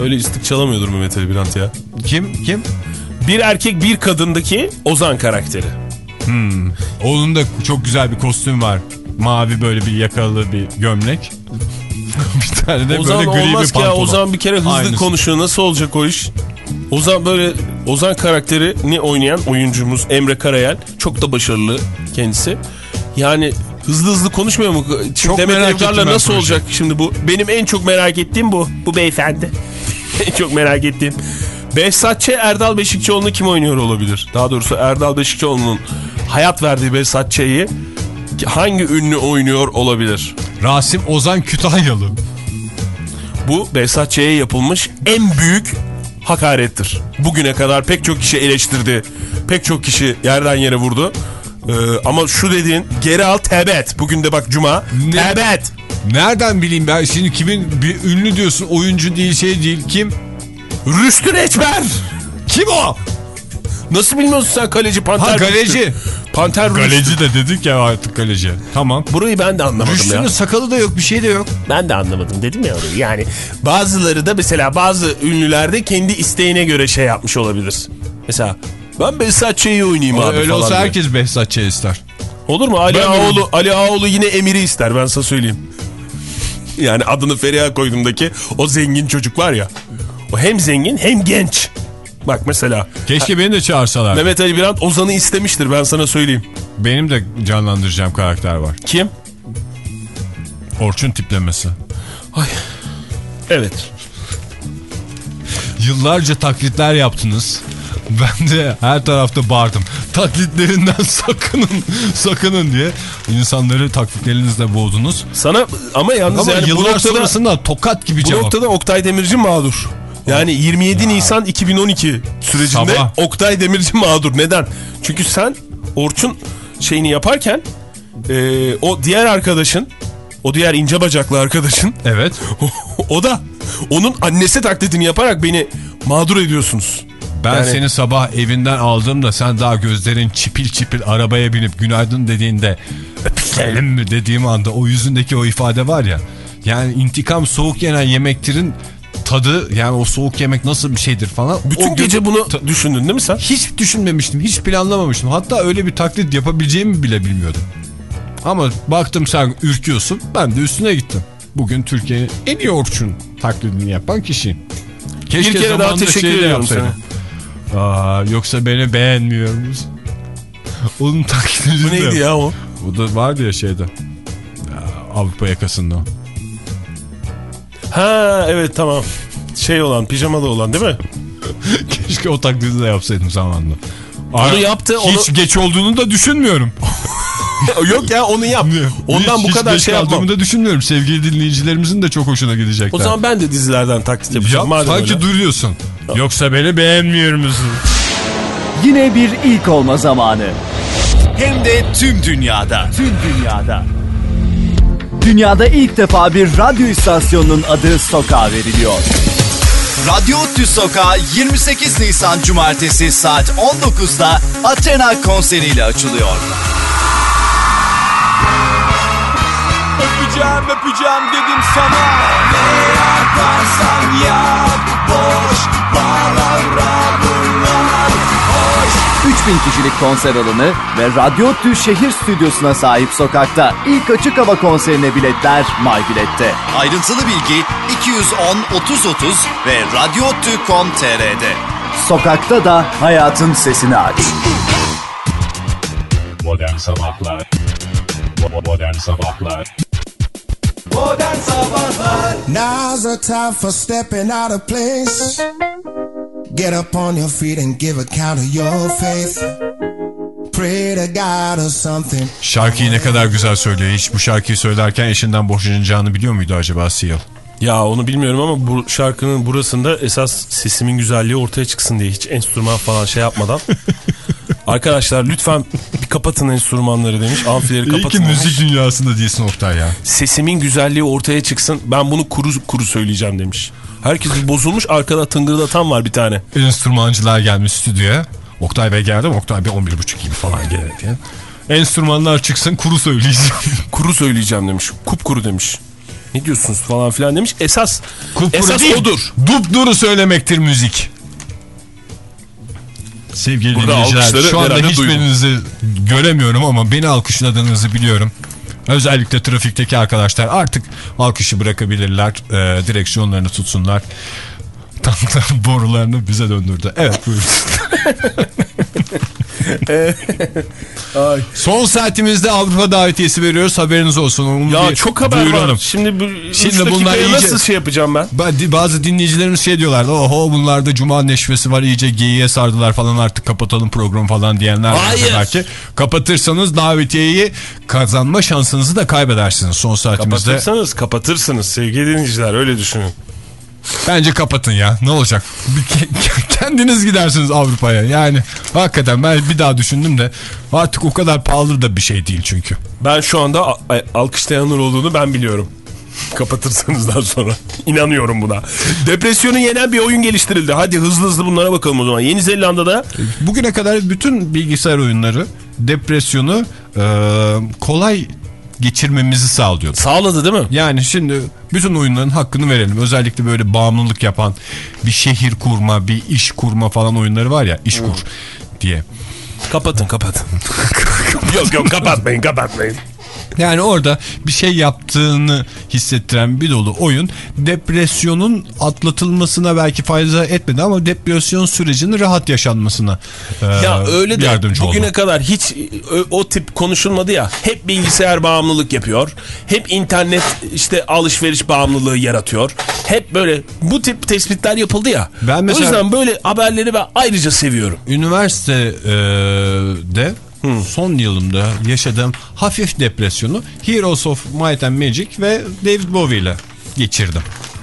Öyle istik çalamıyordur Mehmet Ali Birant ya.
Kim? Kim?
Bir erkek bir kadındaki Ozan karakteri.
Onun da çok güzel bir kostüm var. Mavi böyle bir yakalı bir gömlek. bir tane de
Ozan
böyle gri
olmaz
bir
ki ya.
pantolon.
Ozan bir kere hızlı
Aynısı.
konuşuyor. Nasıl olacak o iş? Ozan böyle Ozan karakterini oynayan oyuncumuz Emre Karayel çok da başarılı kendisi. Yani hızlı hızlı konuşmuyor mu?
Çok
Demet
merak
Evgar'la nasıl olacak şimdi bu? Benim en çok merak ettiğim bu. Bu beyefendi. çok merak ettiğim. Behzat Ç. Erdal Beşikçioğlu'nu kim oynuyor olabilir? Daha doğrusu Erdal Beşikçioğlu'nun hayat verdiği Behzat Ç'yi hangi ünlü oynuyor olabilir?
Rasim Ozan Kütahyalı.
Bu Behzat Ç'ye yapılmış en büyük hakarettir. Bugüne kadar pek çok kişi eleştirdi. Pek çok kişi yerden yere vurdu. Ee, ama şu dediğin geri al tebet. Bugün de bak cuma.
Ne?
Tebet.
Nereden bileyim ben şimdi kimin bir ünlü diyorsun oyuncu değil şey değil kim?
Rüştü Reçber.
Kim o?
Nasıl bilmiyorsun sen kaleci Panter
Ha
Rüştü?
galeci.
Panter Rüştü.
Galeci de dedik ya artık galeci. Tamam.
Burayı ben de anlamadım
Rüştü'nün
ya.
sakalı da yok bir şey de yok.
Ben de anlamadım dedim ya orayı. Yani bazıları da mesela bazı ünlülerde kendi isteğine göre şey yapmış olabilir. Mesela ben Behzat Ç'yi oynayayım abi
Öyle
falan
olsa
diye.
herkes Behzat Ç. ister.
Olur mu? Ali
Ben
Ağoğlu, Ali Ağoğlu yine Emir'i ister ben sana söyleyeyim. Yani adını Feriha koyduğumdaki o zengin çocuk var ya. O hem zengin hem genç. Bak mesela
Keşke beni de çağırsalar.
Mehmet Ali Birant Ozan'ı istemiştir ben sana söyleyeyim.
Benim de canlandıracağım karakter var.
Kim?
Orçun tiplemesi.
Evet.
Yıllarca taklitler yaptınız. Ben de her tarafta bağırdım. Taklitlerinden sakının, sakının diye. insanları taklitlerinizle boğdunuz.
Sana ama yalnız
Ama
yani bu
yıllar
noktada,
sonrasında tokat gibi
bu
cevap.
noktada Oktay Demirci mağdur. Yani 27 Nisan 2012 sürecinde
Sabah.
Oktay Demirci mağdur. Neden? Çünkü sen Orçun şeyini yaparken e, o diğer arkadaşın o diğer ince bacaklı arkadaşın
Evet.
o da onun annesi taklidini yaparak beni mağdur ediyorsunuz.
Ben
Yani-
seni sabah evinden aldığımda sen daha gözlerin çipil çipil arabaya binip günaydın dediğinde öpüşelim mi dediğim anda o yüzündeki o ifade var ya. Yani intikam soğuk yenen yemektirin tadı yani o soğuk yemek nasıl bir şeydir falan.
Bütün
O
gece bunu düşündün değil mi sen?
hiç düşünmemiştim, hiç planlamamıştım. Hatta öyle bir taklit yapabileceğimi bile bilmiyordum. Ama baktım sen ürküyorsun, ben de üstüne gittim. Bugün Türkiye'nin en iyi Orçun taklidini yapan kişiyim. Keşke
Bir kere daha teşekkür ediyorum
yapsaydım. Aa, yoksa beni beğenmiyor musun? Onun taklidi
Bu neydi ya o?
Bu da vardı ya şeyde. Ya, Avrupa yakasında.
Ha evet tamam. Şey olan pijamalı olan değil mi?
Keşke o taklidi de yapsaydım zamanında.
Onu
Aa,
yaptı,
Hiç geç olduğunu da düşünmüyorum.
Yok ya onu yap. Ondan
Hiç-
bu
hiç
kadar şey yapmam.
da düşünmüyorum. Sevgili dinleyicilerimizin de çok hoşuna gidecekler.
O zaman ben de dizilerden taklit
ya,
yapacağım. Madem
sanki
öyle.
duyuyorsun. Yoksa beni beğenmiyor musun?
Yine bir ilk olma zamanı. Hem de tüm dünyada. Tüm dünyada. Dünyada ilk defa bir radyo istasyonunun adı Sokağa veriliyor.
Radyo Tü Sokağı 28 Nisan Cumartesi saat 19'da Athena konseriyle açılıyor.
Öpeceğim öpeceğim dedim sana Ne yaparsan yap Boş palavra bunlar
3000 kişilik konser alanı ve Radyo Tü şehir stüdyosuna sahip sokakta ilk açık hava konserine biletler MyBilet'te.
Ayrıntılı bilgi 210 30 30 ve radyotü.com.tr'de.
Sokakta da hayatın sesini aç.
Modern Sabahlar Modern Sabahlar
Modern Sabahlar
Now's the time for stepping out of place. Get up on your feet and give account of your faith. Pray to God or something.
Şarkıyı ne kadar güzel söylüyor. Hiç bu şarkıyı söylerken eşinden boşanacağını biliyor muydu acaba Seal?
Ya onu bilmiyorum ama bu şarkının burasında esas sesimin güzelliği ortaya çıksın diye hiç enstrüman falan şey yapmadan. Arkadaşlar lütfen bir kapatın enstrümanları demiş. Amfileri
İyi
kapatın
ki
demiş.
müzik dünyasında değilsin Oktay ya.
Sesimin güzelliği ortaya çıksın. Ben bunu kuru kuru söyleyeceğim demiş. Herkes bozulmuş. Arkada tıngırdatan var bir tane.
Enstrümancılar gelmiş stüdyoya. Oktay Bey geldi? Oktay Bey 11.30 gibi falan gelir diye. Enstrümanlar çıksın kuru söyleyeceğim.
Kuru söyleyeceğim demiş. Kupkuru demiş. Ne diyorsunuz falan filan demiş. Esas
Kupkuru
esas
değil,
odur.
Dupduru söylemektir müzik. Sevgili
Burada
dinleyiciler şu anda
herhalde duydum.
hiçbirinizi göremiyorum ama beni alkışladığınızı biliyorum. Özellikle trafikteki arkadaşlar artık alkışı bırakabilirler. e, direksiyonlarını tutsunlar. tanklar borularını bize döndürdü. Evet buyurun. Son saatimizde Avrupa davetiyesi veriyoruz haberiniz olsun. Onu
Ya çok haber
duyuralım.
var. Şimdi bu
Şimdi bunlar iyice-
nasıl şey yapacağım ben?
Ba- Bazı dinleyicilerimiz şey diyorlardı. Oho bunlarda cuma neşvesi var iyice geyiğe sardılar falan artık kapatalım programı falan diyenler var.
Hayır.
Belki kapatırsanız davetiyeyi kazanma şansınızı da kaybedersiniz son saatimizde.
Kapatırsanız kapatırsınız sevgili dinleyiciler öyle düşünün.
Bence kapatın ya ne olacak? Kendiniz gidersiniz Avrupa'ya yani hakikaten ben bir daha düşündüm de artık o kadar pahalı da bir şey değil çünkü.
Ben şu anda alkışlayanlar olduğunu ben biliyorum. Kapatırsanızdan sonra. İnanıyorum buna. Depresyonu yenen bir oyun geliştirildi. Hadi hızlı hızlı bunlara bakalım o zaman. Yeni Zelanda'da
Bugüne kadar bütün bilgisayar oyunları depresyonu e, kolay geçirmemizi sağlıyordu.
sağladı değil mi?
Yani şimdi bütün oyunların hakkını verelim. Özellikle böyle bağımlılık yapan bir şehir kurma, bir iş kurma falan oyunları var ya iş kur diye.
Kapatın kapatın. yok yok kapatmayın kapatmayın.
Yani orada bir şey yaptığını hissettiren bir dolu oyun depresyonun atlatılmasına belki fayda etmedi ama depresyon sürecinin rahat yaşanmasına e,
Ya öyle de
yardımcı
bugüne
oldu.
kadar hiç ö- o tip konuşulmadı ya. Hep bilgisayar bağımlılık yapıyor. Hep internet işte alışveriş bağımlılığı yaratıyor. Hep böyle bu tip tespitler yapıldı ya.
Ben mesela-
O yüzden böyle haberleri ben ayrıca seviyorum.
Üniversitede son yılımda yaşadığım hafif depresyonu Heroes of Might and Magic ve David Bowie ile geçirdim.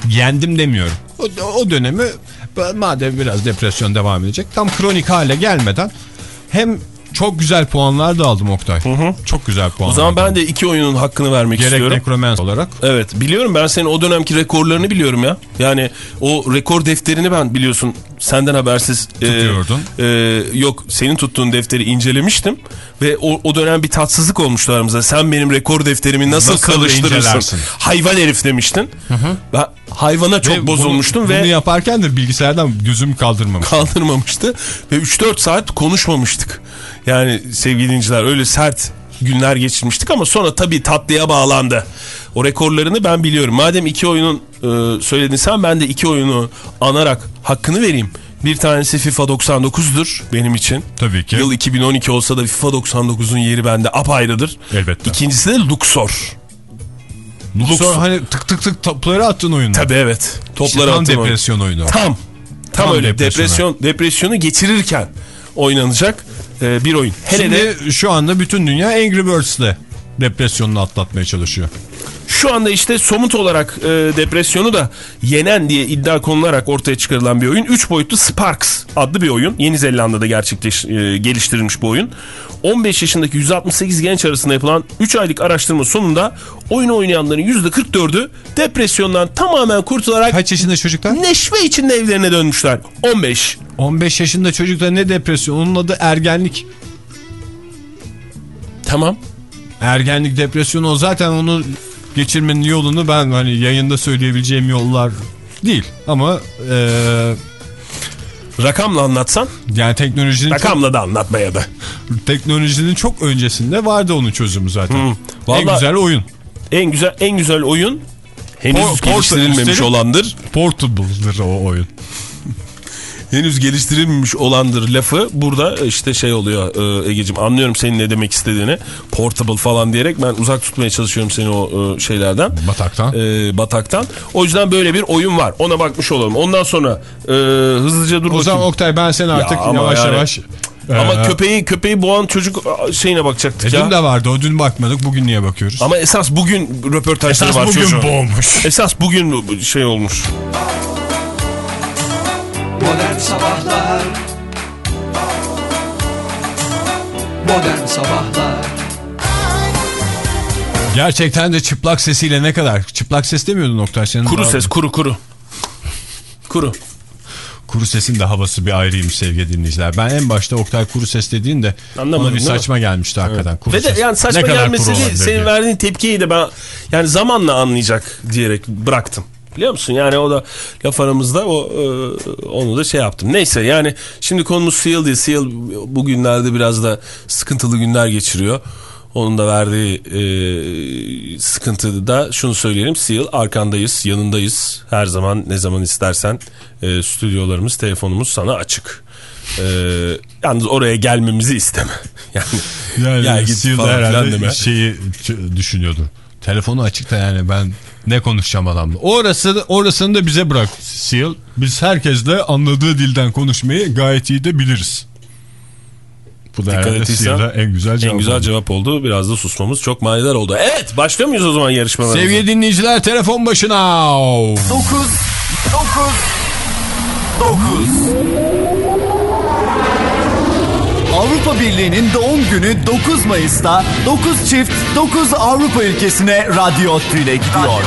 Yendim demiyorum. O, o dönemi madem biraz depresyon devam edecek tam kronik hale gelmeden hem çok güzel puanlar da aldım Oktay. Çok güzel puanlar.
O zaman ben de iki oyunun hakkını vermek
gerek
istiyorum.
Necromancer olarak
Evet biliyorum ben senin o dönemki rekorlarını biliyorum ya. Yani o rekor defterini ben biliyorsun senden habersiz. e,
Tutuyordun.
e, yok senin tuttuğun defteri incelemiştim. Ve o, o dönem bir tatsızlık olmuştu aramızda. Sen benim rekor defterimi nasıl,
Nasıl
kalıştırırsın?
incelersin?
Hayvan herif demiştin. Ben hayvana çok
Ve
bozulmuştum
bunu,
ve
bunu yaparken de bilgisayardan gözümü kaldırmamış.
kaldırmamıştı. Ve 3-4 saat konuşmamıştık. Yani sevgili dinleyiciler öyle sert günler geçirmiştik ama sonra tabii tatlıya bağlandı. O rekorlarını ben biliyorum. Madem iki oyunun e, söyledin sen ben de iki oyunu anarak hakkını vereyim. Bir tanesi FIFA 99'dur benim için.
Tabii ki.
Yıl 2012 olsa da FIFA 99'un yeri bende apayrıdır.
Elbette.
İkincisi de Luxor.
Sonra hani tık tık tık topları attın oyunda.
Tabii evet. Topları
İşte tam depresyon oyunu.
Tam. Tam,
Tam
öyle depresyon depresyonu geçirirken oynanacak e, bir oyun. Hele de
Şimdi şu anda bütün dünya Angry Birds'le depresyonunu atlatmaya çalışıyor.
Şu anda işte somut olarak e, depresyonu da yenen diye iddia konularak ortaya çıkarılan bir oyun. 3 boyutlu Sparks adlı bir oyun. Yeni Zelanda'da gerçekleş e, geliştirilmiş bu oyun. 15 yaşındaki 168 genç arasında yapılan 3 aylık araştırma sonunda oyunu oynayanların %44'ü depresyondan tamamen kurtularak
Kaç yaşında çocuklar?
neşve içinde evlerine dönmüşler. 15.
15 yaşında çocuklar ne depresyon? Onun adı ergenlik.
Tamam.
Ergenlik depresyonu o zaten onu geçirmenin yolunu ben hani yayında söyleyebileceğim yollar değil. Ama eee,
Rakamla anlatsan
yani teknolojinin çok,
rakamla da anlatmaya da.
teknolojinin çok öncesinde vardı onun çözümü zaten. En
Vallahi-
güzel oyun.
En güzel en güzel oyun henüz
Por-
geliştirilmemiş olandır.
Portable'dır o oyun.
Henüz geliştirilmemiş olandır lafı burada işte şey oluyor e, Ege'cim anlıyorum senin ne demek istediğini. Portable falan diyerek ben uzak tutmaya çalışıyorum seni o e, şeylerden.
Bataktan.
E, bataktan. O yüzden böyle bir oyun var. Ona bakmış olalım. Ondan sonra e, hızlıca dur
O zaman. Oktay ben seni artık
ama
yavaş
yani-
yavaş...
Ama
eee,
köpeği köpeği boğan çocuk şeyine bakacaktık
e,
ya.
dün de vardı o dün bakmadık bugün niye bakıyoruz?
Ama esas bugün röportajları
Esas
var
bugün
çocuğun.
boğmuş.
Esas bugün bu- şey olmuş.
Modern Sabahlar Modern Sabahlar
Gerçekten de çıplak sesiyle ne kadar? Çıplak ses demiyordun Oktay senin.
Kuru ses kuru kuru. Kuru.
Kuru sesin de havası bir ayrıymış sevgili dinleyiciler. Ben en başta Oktay kuru ses dediğinde
Anlamadım,
bana bir
değil mi?
saçma gelmişti hakikaten. Kuru
Ve de
ses.
yani saçma
Ne kadar
gelmesi
kuru
değil. Senin
diye.
verdiğin tepkiyi de ben yani zamanla anlayacak diyerek bıraktım. Biliyor musun? Yani o da laf aramızda o e, onu da şey yaptım. Neyse yani şimdi konumuz Seal değil. Seal bugünlerde biraz da sıkıntılı günler geçiriyor. Onun da verdiği e, sıkıntıda da şunu söyleyelim. Seal arkandayız, yanındayız. Her zaman ne zaman istersen e, stüdyolarımız, telefonumuz sana açık. E, yalnız oraya gelmemizi isteme. Yani,
Yani
gel git falan filan deme.
şeyi düşünüyordur. Telefonu açık da yani ben ne konuşacağım adamla. Orası, orasını da bize bırak Seal. Biz herkesle anladığı dilden konuşmayı gayet iyi de biliriz. Bu da
Dikkat ettiysen
en güzel cevap.
En güzel
oldu.
cevap oldu. Biraz da susmamız çok manidar oldu. Evet başlıyor muyuz o zaman yarışmalarımıza?
Sevgili dinleyiciler telefon başına.
9 9 9 Avrupa Birliği'nin doğum günü 9 Mayıs'ta 9 çift 9 Avrupa ülkesine radyo Ottu ile gidiyor.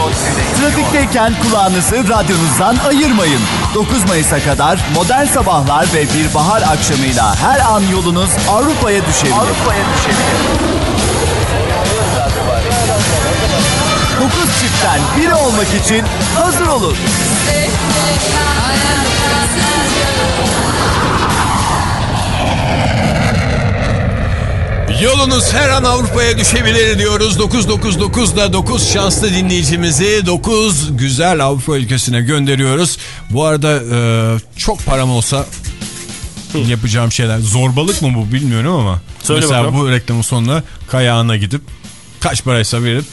Trafikteyken kulağınızı radyonuzdan ayırmayın. 9 Mayıs'a kadar modern sabahlar ve bir bahar akşamıyla her an yolunuz Avrupa'ya düşebilir. Avrupa'ya düşebilir. 9 çiftten biri olmak için hazır olun.
Yolunuz her an Avrupa'ya düşebilir diyoruz. 999'da 9 şanslı dinleyicimizi 9 güzel Avrupa ülkesine gönderiyoruz. Bu arada e, çok param olsa yapacağım şeyler. Zorbalık mı bu bilmiyorum ama.
Söyle
mesela
bakalım.
bu reklamın sonuna kayağına gidip kaç paraysa verip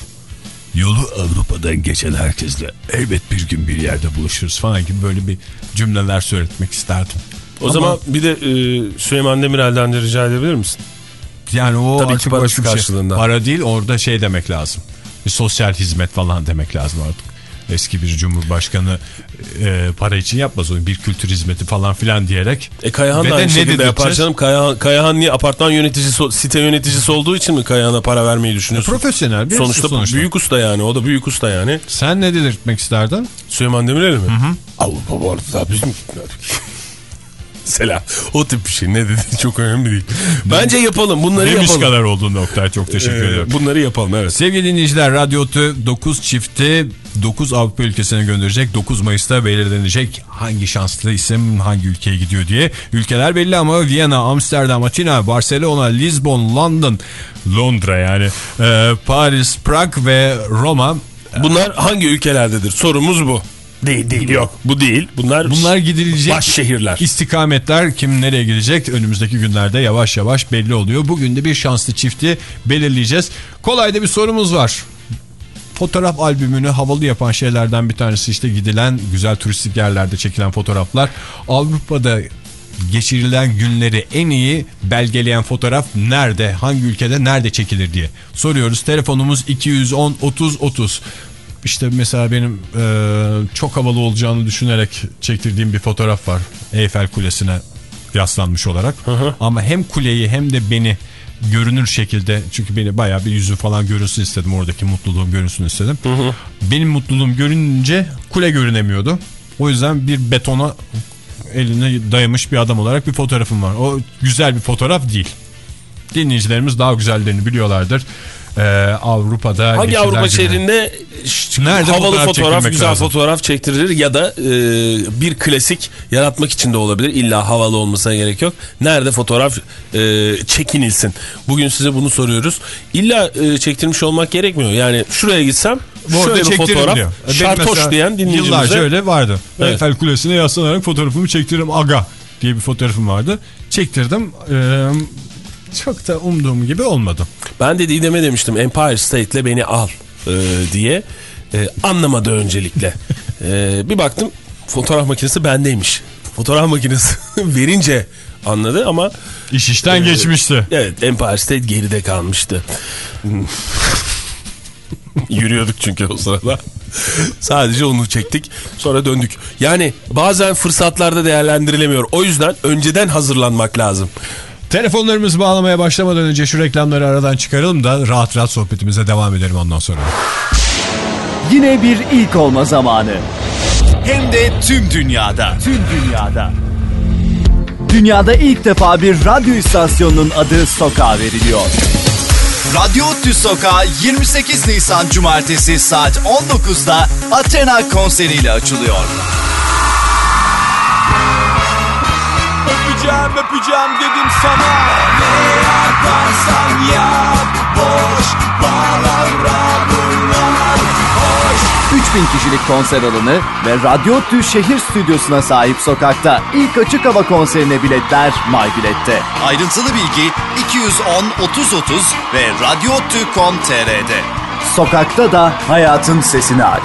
yolu Avrupa'dan geçen herkesle elbet bir gün bir yerde buluşuruz falan gibi böyle bir cümleler söyletmek isterdim.
O
Ama
zaman bir de e, Süleyman Demirel'den de rica edebilir misin?
Yani o
Tabii
açık bir şey.
karşılığında.
Para değil orada şey demek lazım. Bir sosyal hizmet falan demek lazım artık. Eski bir cumhurbaşkanı e, para için yapmaz onu. Bir kültür hizmeti falan filan diyerek.
E Kayahan
Ve
da aynı
ne
şekilde yapar canım. Kayahan, Kayahan niye apartman yöneticisi, site yöneticisi olduğu için mi Kayahan'a para vermeyi düşünüyorsun?
Profesyonel bir
sonuçta,
sonuçta.
büyük usta yani. O da büyük usta yani.
Sen ne dedirtmek isterdin?
Süleyman Demirel mi? Avrupa bu arada biz mi gitmedik? Mesela o tip bir şey ne dediğin çok önemli değil. Bence yapalım bunları
Demiş
yapalım.
kadar olduğunu Oktay çok teşekkür
Ee,
ediyorum.
bunları yapalım evet.
Sevgili dinleyiciler Radyo Tü 9 çifti 9 Avrupa ülkesine gönderecek. 9 Mayıs'ta belirlenecek hangi şanslı isim hangi ülkeye gidiyor diye. Ülkeler belli ama Viyana, Amsterdam, Atina, Barcelona, Lisbon, London, Londra yani e, Paris, Prag ve Roma.
Bunlar hangi ülkelerdedir? Sorumuz bu. Değil değil yok. Bu değil. Bunlar
Bunlar gidilecek
baş şehirler.
istikametler kim nereye gidecek önümüzdeki günlerde yavaş yavaş belli oluyor. Bugün de bir şanslı çifti belirleyeceğiz. Kolay da bir sorumuz var. Fotoğraf albümünü havalı yapan şeylerden bir tanesi işte gidilen güzel turistik yerlerde çekilen fotoğraflar. Avrupa'da geçirilen günleri en iyi belgeleyen fotoğraf nerede, hangi ülkede, nerede çekilir diye soruyoruz. Telefonumuz 210 30 30. İşte mesela benim e, çok havalı olacağını düşünerek çektirdiğim bir fotoğraf var. Eyfel Kulesi'ne yaslanmış olarak. Ama hem kuleyi hem de beni görünür şekilde çünkü beni bayağı bir yüzü falan görünsün istedim. Oradaki mutluluğum görünsün istedim. Benim mutluluğum görününce kule görünemiyordu. O yüzden bir betona eline dayamış bir adam olarak bir fotoğrafım var. O güzel bir fotoğraf değil. Dinleyicilerimiz daha güzellerini biliyorlardır. Ee, Avrupa'da
Hangi Avrupa şehrinde
Nerede
havalı
fotoğraf
güzel
lazım?
fotoğraf çektirilir ya da e, bir klasik yaratmak için de olabilir. İlla havalı olmasına gerek yok. Nerede fotoğraf e, çekinilsin? Bugün size bunu soruyoruz. İlla e, çektirmiş olmak gerekmiyor. Yani şuraya gitsem
Bu
şöyle bir fotoğraf
diyor.
Şartoş diyen
Yıllarca
dinleyicimize
öyle vardı.
Evet.
Eyfel Kulesi'ne yaslanarak fotoğrafımı çektiririm aga diye bir fotoğrafım vardı. Çektirdim. Ee, çok da umduğum gibi olmadı.
ben de Didem'e demiştim Empire State'le beni al e, diye. E, anlamadı öncelikle. E, bir baktım fotoğraf makinesi bendeymiş. Fotoğraf makinesi verince anladı ama
İş işten
Ee,
geçmişti.
Evet Empire State geride kalmıştı. Yürüyorduk çünkü o sırada. Sadece onu çektik sonra döndük. Yani bazen fırsatlarda değerlendirilemiyor. O yüzden önceden hazırlanmak lazım.
Telefonlarımızı bağlamaya başlamadan önce şu reklamları aradan çıkaralım da rahat rahat sohbetimize devam edelim ondan sonra.
Yine bir ilk olma zamanı. Hem de tüm dünyada. Tüm dünyada. Dünyada ilk defa bir radyo istasyonunun adı Sokağa veriliyor. Radyo Ottu Sokağı 28 Nisan Cumartesi saat 19'da Athena konseriyle açılıyor.
Öpeceğim öpeceğim dedim sana Ne yaparsan yap boş palavra bunlar
3000 kişilik konser alanı ve Radyo Tü şehir stüdyosuna sahip sokakta ilk açık hava konserine biletler MyBilet'te.
Ayrıntılı bilgi 210 30 30 ve radyotü.com.tr'de.
Sokakta da hayatın sesini aç.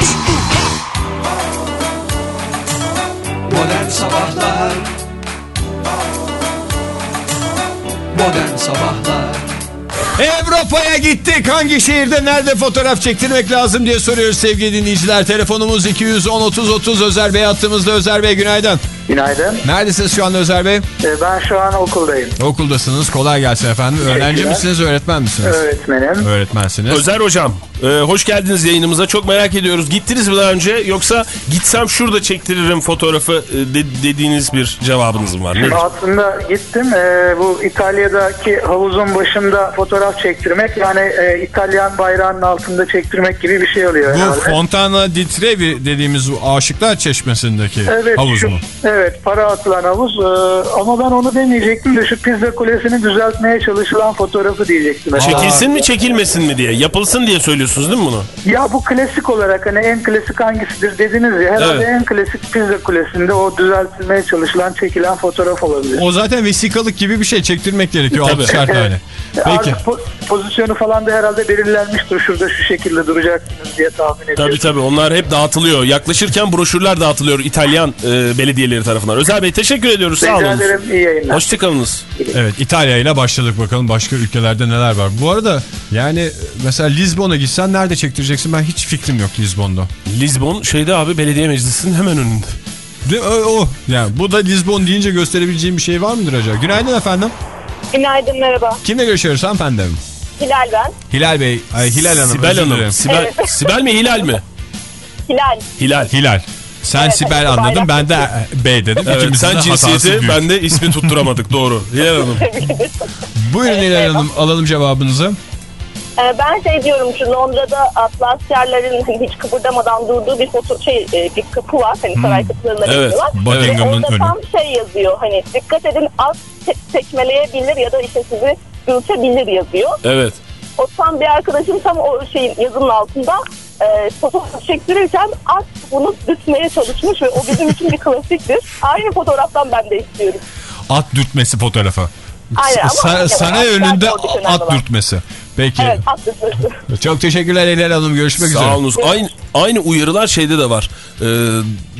Modern Sabahlar
Avrupa'ya gittik. Hangi şehirde nerede fotoğraf çektirmek lazım diye soruyoruz sevgili dinleyiciler. Telefonumuz 210 30 30 Özer Bey hattımızda Özer Bey günaydın.
Günaydın.
Neredesiniz şu anda Özer Bey?
Ee, Ben şu an okuldayım.
Okuldasınız. Kolay gelsin efendim. Öğrenci misiniz, öğretmen misiniz?
Öğretmenim.
Öğretmensiniz.
Özer hocam e, hoş geldiniz yayınımıza çok merak ediyoruz. Gittiniz mi daha önce yoksa gitsem şurada çektiririm fotoğrafı e, de- dediğiniz bir cevabınız mı var? Nedir?
Aslında gittim. Ee, bu İtalya'daki havuzun başında fotoğraf çektirmek yani e, İtalyan bayrağının altında çektirmek gibi bir şey oluyor
Bu
herhalde.
Fontana di Trevi dediğimiz o Aşıklar Çeşmesi'ndeki
Evet,
havuz
şu-
mu?
evet para atılan havuz Ee, ama ben onu demeyecektim de şu pizza kulesini düzeltmeye çalışılan fotoğrafı diyecektim.
Çekilsin mi çekilmesin mi diye yapılsın diye söylüyorsunuz değil mi bunu?
Ya bu klasik olarak hani en klasik hangisidir dediniz ya herhalde
Evet.
en klasik pizza kulesinde o düzeltilmeye çalışılan çekilen fotoğraf olabilir.
O zaten vesikalık gibi bir şey çektirmek gerekiyor
Tabii.
60'ar tane. Peki.
Artık po- pozisyonu falan da herhalde belirlenmiştir. Şurada şu şekilde duracaksınız diye tahmin ediyorum.
Tabii tabii onlar hep dağıtılıyor. Yaklaşırken broşürler dağıtılıyor İtalyan e, belediyeleri tarafından. Özer Bey teşekkür ediyoruz. Sağ olun.
ederim. İyi yayınlar.
Hoşçakalınız.
Evet İtalya ile başladık bakalım başka ülkelerde neler var. Bu arada yani mesela Lizbon'a gitsen nerede çektireceksin ben hiç fikrim yok Lizbon'da.
Lisbon şeyde abi belediye meclisinin hemen önünde.
De, o, o. Yani bu da Lizbon deyince gösterebileceğim bir şey var mıdır acaba? Günaydın efendim.
Günaydın merhaba.
Kimle görüşüyoruz hanımefendi?
Hilal ben.
Hilal Bey, ay Hilal Hanım.
Sibel Hanım. Sibel,
Evet.
Sibel mi Hilal mi?
Hilal.
Hilal.
Hilal. Sen
Evet,
Sibel
evet,
bayrak
bayrak
ben de e, Bey dedim.
Evet,
İkimizin
sen cinsiyeti
büyük.
ben de ismi tutturamadık doğru. Hilal Hanım.
Buyurun Hilal Hanım alalım cevabınızı.
Ee, ben şey diyorum şu Londra'da hani hiç kıpırdamadan durduğu bir foto şey e, bir kapı var. Hani saray kapılarına
Evet,
bekliyorlar. Ve
Buckingham'ın
orada
önü.
tam şey yazıyor. Hani dikkat edin az te- tekmeleyebilir ya da işte sizi dürtebilir yazıyor.
Evet.
O tam bir arkadaşım tam o şeyin yazının altında e, fotoğraf çektirirken at bunu dürtmeye çalışmış ve o bizim için bir klasiktir. Aynı fotoğraftan ben de istiyorum.
At dürtmesi fotoğrafı.
Aynen, ama
Sa-
yani
sana önünde at dürtmesi. Peki.
Evet.
Çok teşekkürler Hilal Hanım. Görüşmek üzere.
Sağ olunuz. Aynı, aynı uyarılar şeyde de var. Ee,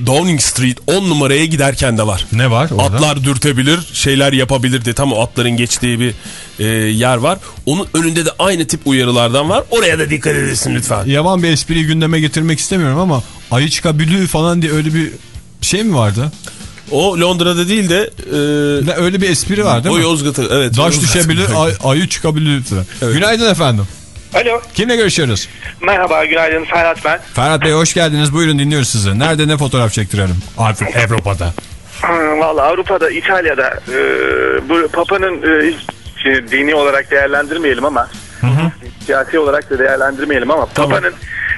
Downing Street 10 numaraya giderken de var.
Ne var orada?
Atlar dürtebilir, şeyler yapabilir diye tam o atların geçtiği bir e, yer var. Onun önünde de aynı tip uyarılardan var. Oraya da dikkat edesin lütfen.
Yavan bir espriyi gündeme getirmek istemiyorum ama ayı çıkabiliyor falan diye öyle bir şey mi vardı?
O Londra'da değil de e,
Ne, öyle bir espri var değil
o
mi?
Yozgat'ı evet.
Daş
Yozgat.
düşebilir, ay, ayı çıkabilir. Günaydın efendim.
Alo.
Kimle görüşüyoruz?
Merhaba günaydın Ferhat ben.
Ferhat Bey hoş geldiniz. Buyurun dinliyoruz sizi. Nerede ne fotoğraf çektirelim? Avru- Avrupa'da.
Valla Avrupa'da, İtalya'da e, bu Papa'nın e, şey, dini olarak değerlendirmeyelim ama siyasi olarak da değerlendirmeyelim ama Papa'nın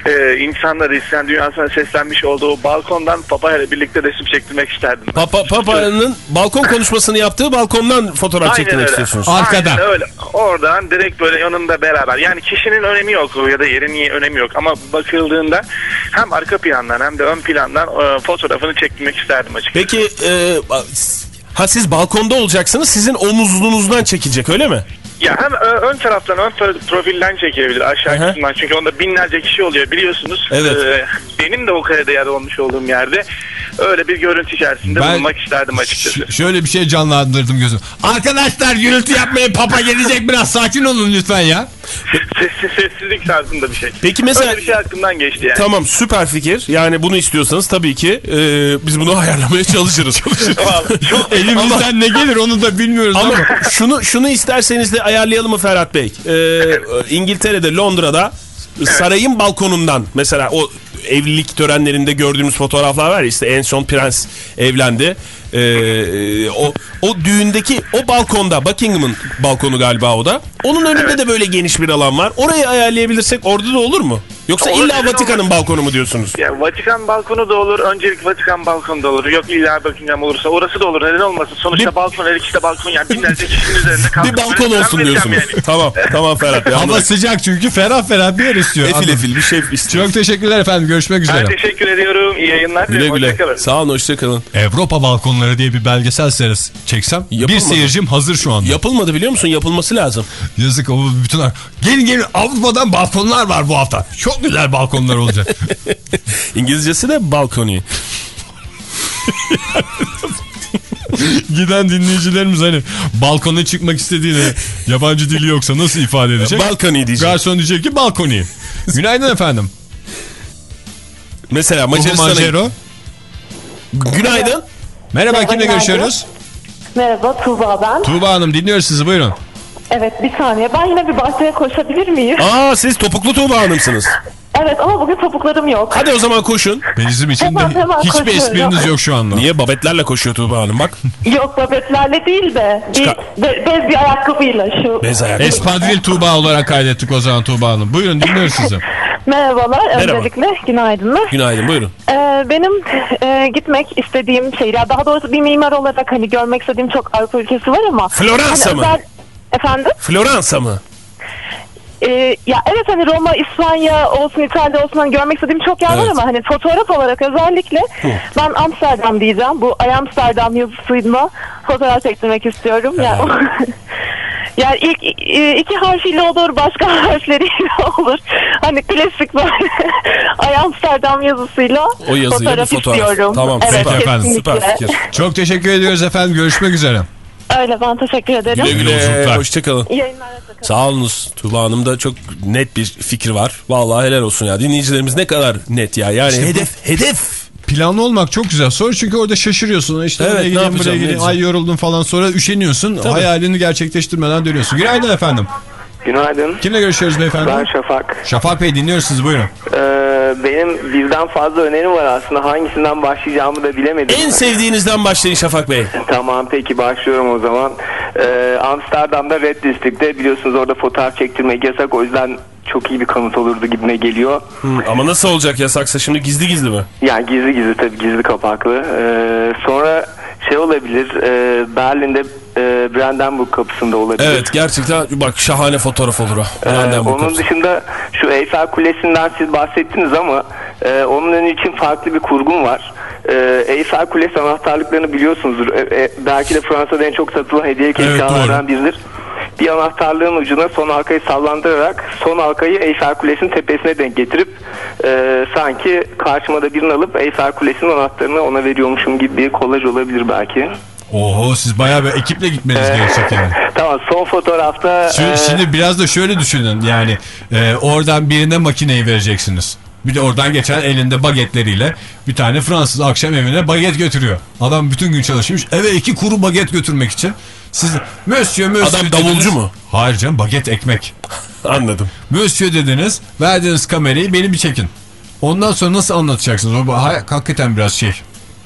e, insanları İslam dünyasına seslenmiş olduğu balkondan Papa ile birlikte resim çektirmek isterdim.
Papa, Papa'nın balkon konuşmasını yaptığı balkondan fotoğraf
Aynen
çektirmek
öyle.
istiyorsunuz.
Arkadan.
Aynen öyle. Oradan direkt böyle yanında beraber. Yani kişinin önemi yok ya da yerin önemi yok. Ama bakıldığında hem arka plandan hem de ön plandan e, fotoğrafını çektirmek isterdim açıkçası.
Peki e, ha siz balkonda olacaksınız sizin omuzunuzdan çekilecek öyle mi?
Ya hem ön taraftan ön pro- profilden çekilebilir aşağı kısmından çünkü onda binlerce kişi oluyor biliyorsunuz.
Evet.
Ee, benim de o karede yer olmuş olduğum yerde öyle bir görüntü içerisinde
Ben-
bulunmak isterdim açıkçası.
Şöyle bir şey canlandırdım gözüm. Arkadaşlar gürültü yapmayın papa gelecek biraz sakin olun lütfen ya.
Sessiz sessizlik tarzında bir şey.
Peki mesela-
Öyle bir şey aklımdan geçti yani.
Tamam süper fikir. Yani bunu istiyorsanız tabii ki e, biz bunu ayarlamaya çalışırız.
Vallahi çok
Elimizden ne gelir onu da bilmiyoruz ama.
Ama şunu şunu isterseniz de ayarlayalım mı Ferhat Bey? Ee, İngiltere'de Londra'da sarayın balkonundan mesela o evlilik törenlerinde gördüğümüz fotoğraflar var ya işte en son prens evlendi. Ee, o, o düğündeki o balkonda Buckingham'ın balkonu galiba o da. Onun önünde de böyle geniş bir alan var. Orayı ayarlayabilirsek orada da olur mu? Yoksa
Olur,
illa Vatikan'ın balkonu mu diyorsunuz?
Ya Vatikan balkonu da olur. Öncelik Vatikan balkonu da olur. Yok illa Buckingham olursa orası da olur. Neden olmasın? Sonuçta balkon her ikisi de balkon yani binlerce kişinin üzerinde kalkıp
Bir balkon olsun diyorsunuz.
yani.
Tamam tamam Ferhat Bey.
Hava sıcak çünkü ferah ferah bir yer istiyor.
Efil
Anladım.
efil bir şey istiyor.
Çok teşekkürler efendim. Görüşmek üzere.
Ben teşekkür ediyorum. İyi yayınlar.
Güle güle.
Hoşçakalın.
Sağ olun hoşçakalın.
Avrupa balkonları diye bir belgesel serisi çeksem bir
Yapılmadı.
seyircim hazır şu anda.
Yapılmadı biliyor musun? Yapılması lazım.
Yazık o bütün gelin gelin Avrupa'dan balkonlar var bu hafta. Çok güzel balkonlar olacak.
İngilizcesi de balkoni.
Giden dinleyicilerimiz hani balkona çıkmak istediğini yabancı dili yoksa nasıl ifade edecek?
Balkoni diyecek.
Garson diyecek ki balkoni. Günaydın efendim.
Mesela
Macaristan'a...
Günaydın.
Merhaba kimle
günaydın.
görüşüyoruz?
Merhaba Tuğba ben.
Tuğba Hanım dinliyoruz sizi buyurun.
Evet bir saniye ben yine bir bahçeye koşabilir miyim?
Aa siz topuklu Tuğba Hanım'sınız.
Evet ama bugün topuklarım yok.
Hadi o zaman koşun.
Bizim için de
Hemen, hemen
hiçbir
koşuyorum.
espriniz yok şu anda.
Niye babetlerle koşuyor Tuğba Hanım bak.
Yok babetlerle değil de bir,
Çıkar.
be- bez bir ayakkabıyla şu.
Bez ayak.
Espadril Tuğba olarak kaydettik o zaman Tuğba Hanım. Buyurun dinliyoruz sizi.
Merhabalar
Merhaba.
öncelikle günaydınlar.
Günaydın buyurun.
Ee, benim e, gitmek istediğim şehir, daha doğrusu bir mimar olarak hani görmek istediğim çok Avrupa ülkesi var ama.
Floransa
hani
mı?
özel- Efendim?
Floransa mı?
Ee, ya evet hani Roma, İspanya olsun, İtalya olsun hani görmek istediğim çok yer var
Evet.
ama hani fotoğraf olarak özellikle ben Amsterdam diyeceğim. Bu I Amsterdam yazısıyla fotoğraf çektirmek istiyorum. Ya, yani ilk e, iki harfiyle olur, başka harfleriyle olur. Hani klasik böyle I Amsterdam yazısıyla
O yazıyla
fotoğraf,
fotoğraf.
istiyorum.
Tamam,
evet,
süper
efendim,
kesinlikle.
Süper fikir.
Çok teşekkür ediyoruz efendim. Görüşmek üzere.
Öyle ben teşekkür ederim.
Güle güle.
yolculuklar.
Hoşçakalın.
İyi yayınlar. hoşçakalın.
Sağ olunuz. Tuğba Hanım'da çok net bir fikir var. Vallahi helal olsun ya. Dinleyicilerimiz ne kadar net ya. Yani hedef, hedef.
Planlı olmak çok güzel. Sonra çünkü orada şaşırıyorsun. İşte
Evet,
oraya gideyim, buraya gideyim. Ay yoruldum falan. Sonra üşeniyorsun.
Tabii.
Hayalini gerçekleştirmeden dönüyorsun. Günaydın efendim.
Günaydın.
Kimle görüşüyoruz beyefendi?
Ben Şafak.
Şafak Bey dinliyoruz sizi buyurun.
Ee, benim birden fazla önerim var aslında. Hangisinden başlayacağımı da bilemedim.
En sevdiğinizden başlayın Şafak Bey.
Tamam peki başlıyorum o zaman. Ee, Amsterdam'da Red District'te biliyorsunuz orada fotoğraf çektirmek yasak. O yüzden çok iyi bir kanıt olurdu gibime geliyor.
Ama nasıl olacak yasaksa şimdi gizli gizli mi?
Yani gizli gizli tabii gizli kapaklı. Ee, sonra şey olabilir. e, Berlin'de e, Brandenburg kapısında olabilir.
Evet gerçekten bak şahane fotoğraf olur o.
Ee, onun
kapısı.
dışında şu Eyfel Kulesi'nden siz bahsettiniz ama e, onun önü için farklı bir kurgum var. E, Eyfel Kulesi anahtarlıklarını biliyorsunuzdur. E, e, belki de Fransa'da en çok satılan hediyelik
Evet,
eşyalardan biridir. Bir anahtarlığın ucuna son halkayı sallandırarak son halkayı Eyfel Kulesi'nin tepesine denk getirip e, sanki karşıma da birini alıp Eyfel Kulesi'nin anahtarını ona veriyormuşum gibi bir kolaj olabilir belki.
Oho siz bayağı bir ekiple gitmeniz gerekecek yani.
Tamam son fotoğrafta
Şimdi,
e,
şimdi biraz da şöyle düşünün yani e, oradan birine makineyi vereceksiniz. Bir de oradan geçen elinde bagetleriyle bir tane Fransız akşam evine baget götürüyor. Adam bütün gün çalışmış eve iki kuru baget götürmek için. Siz Monsieur Monsieur
Adam
dediniz.
davulcu mu?
Hayır canım baget ekmek.
Anladım.
Monsieur dediniz verdiniz kamerayı beni bir çekin. Ondan sonra nasıl anlatacaksınız? O hakikaten biraz şey.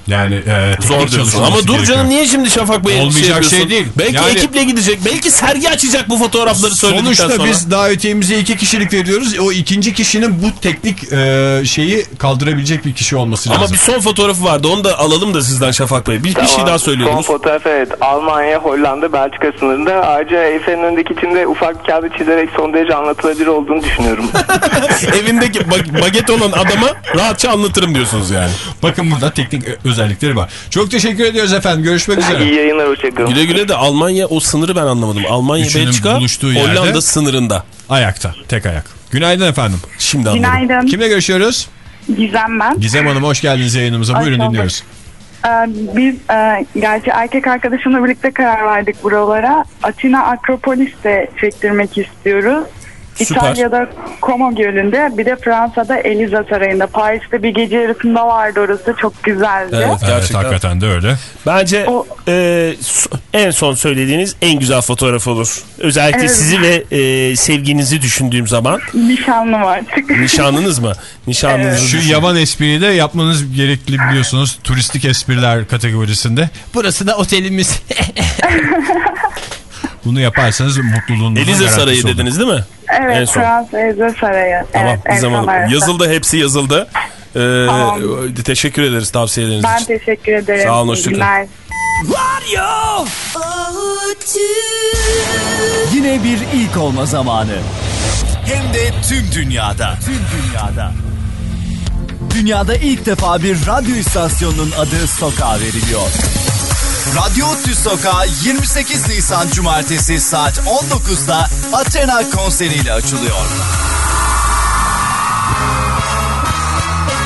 Yani e,
Zor diyorsun. Ama dur
gerekiyor.
canım niye şimdi Şafak Bey
Olmayacak
yapıyorsun?
şey değil.
Belki
Yani-
ekiple gidecek. Belki sergi açacak bu fotoğrafları söyledikten
Sonuçta
sonra.
biz davetiyemize iki kişilik veriyoruz. O ikinci kişinin bu teknik e, şeyi kaldırabilecek bir kişi olması lazım.
Ama bir son fotoğrafı vardı. Onu da alalım da sizden Şafak Bey. Bir, bir şey
Tamam.
daha
Son
söylüyordunuz.
fotoğraf evet. Almanya, Hollanda, Belçika sınırında. Ayrıca Eyfel'in önündeki içinde ufak bir kağıdı çizerek son derece anlatılabilir olduğunu düşünüyorum.
Evindeki bag- baget olan adama rahatça anlatırım diyorsunuz yani.
Bakın burada teknik ö- özellikleri var. Çok teşekkür ediyoruz efendim. Görüşmek üzere.
İyi yayınlar, hoşçakalın.
Güle güle de Almanya o sınırı ben anlamadım. Almanya,
Üçünün
Belçika,
buluştuğu yerde-
Hollanda sınırında.
Ayakta. Tek ayak. Günaydın efendim.
Şimdi anladım.
Günaydın.
Kimle görüşüyoruz?
Gizem ben.
Gizem Hanım hoş geldiniz yayınımıza.
Hoş
Buyurun
bulduk.
dinliyoruz.
Ee, biz e, gerçi erkek arkadaşımla birlikte karar verdik buralara. Atina Akropolis'te çektirmek istiyoruz.
Süper.
İtalya'da Como Gölü'nde bir de Fransa'da Eliza Sarayı'nda. Paris'te bir gece yarısında vardı orası. Çok güzeldi.
Evet, gerçekten.
hakikaten de öyle.
Bence e, so- en son söylediğiniz en güzel fotoğraf olur. Özellikle
Evet.
sizi ve e, sevginizi düşündüğüm zaman.
Nişanlım artık.
Nişanlınız mı? Nişanlınızı
Şu
düşün-
yavan espriyi de yapmanız gerekli biliyorsunuz turistik espriler kategorisinde. Burası da otelimiz. Bunu yaparsanız mutluluğunuzun
Elize Sarayı
olur.
dediniz değil mi?
Evet
En son.
Fransa Eliza Sarayı.
Tamam
evet,
bir zaman yazıldı hepsi yazıldı. Ee,
Tamam.
Teşekkür ederiz tavsiyeleriniz
Ben
için.
teşekkür ederim.
Sağ olun, hoşçakalın.
günler.
Yine bir ilk olma zamanı. Hem de tüm dünyada. Tüm dünyada. Dünyada ilk defa bir radyo istasyonunun adı sokağa veriliyor.
Radyo Tü Sokağı 28 Nisan Cumartesi saat 19'da Athena konseriyle açılıyor.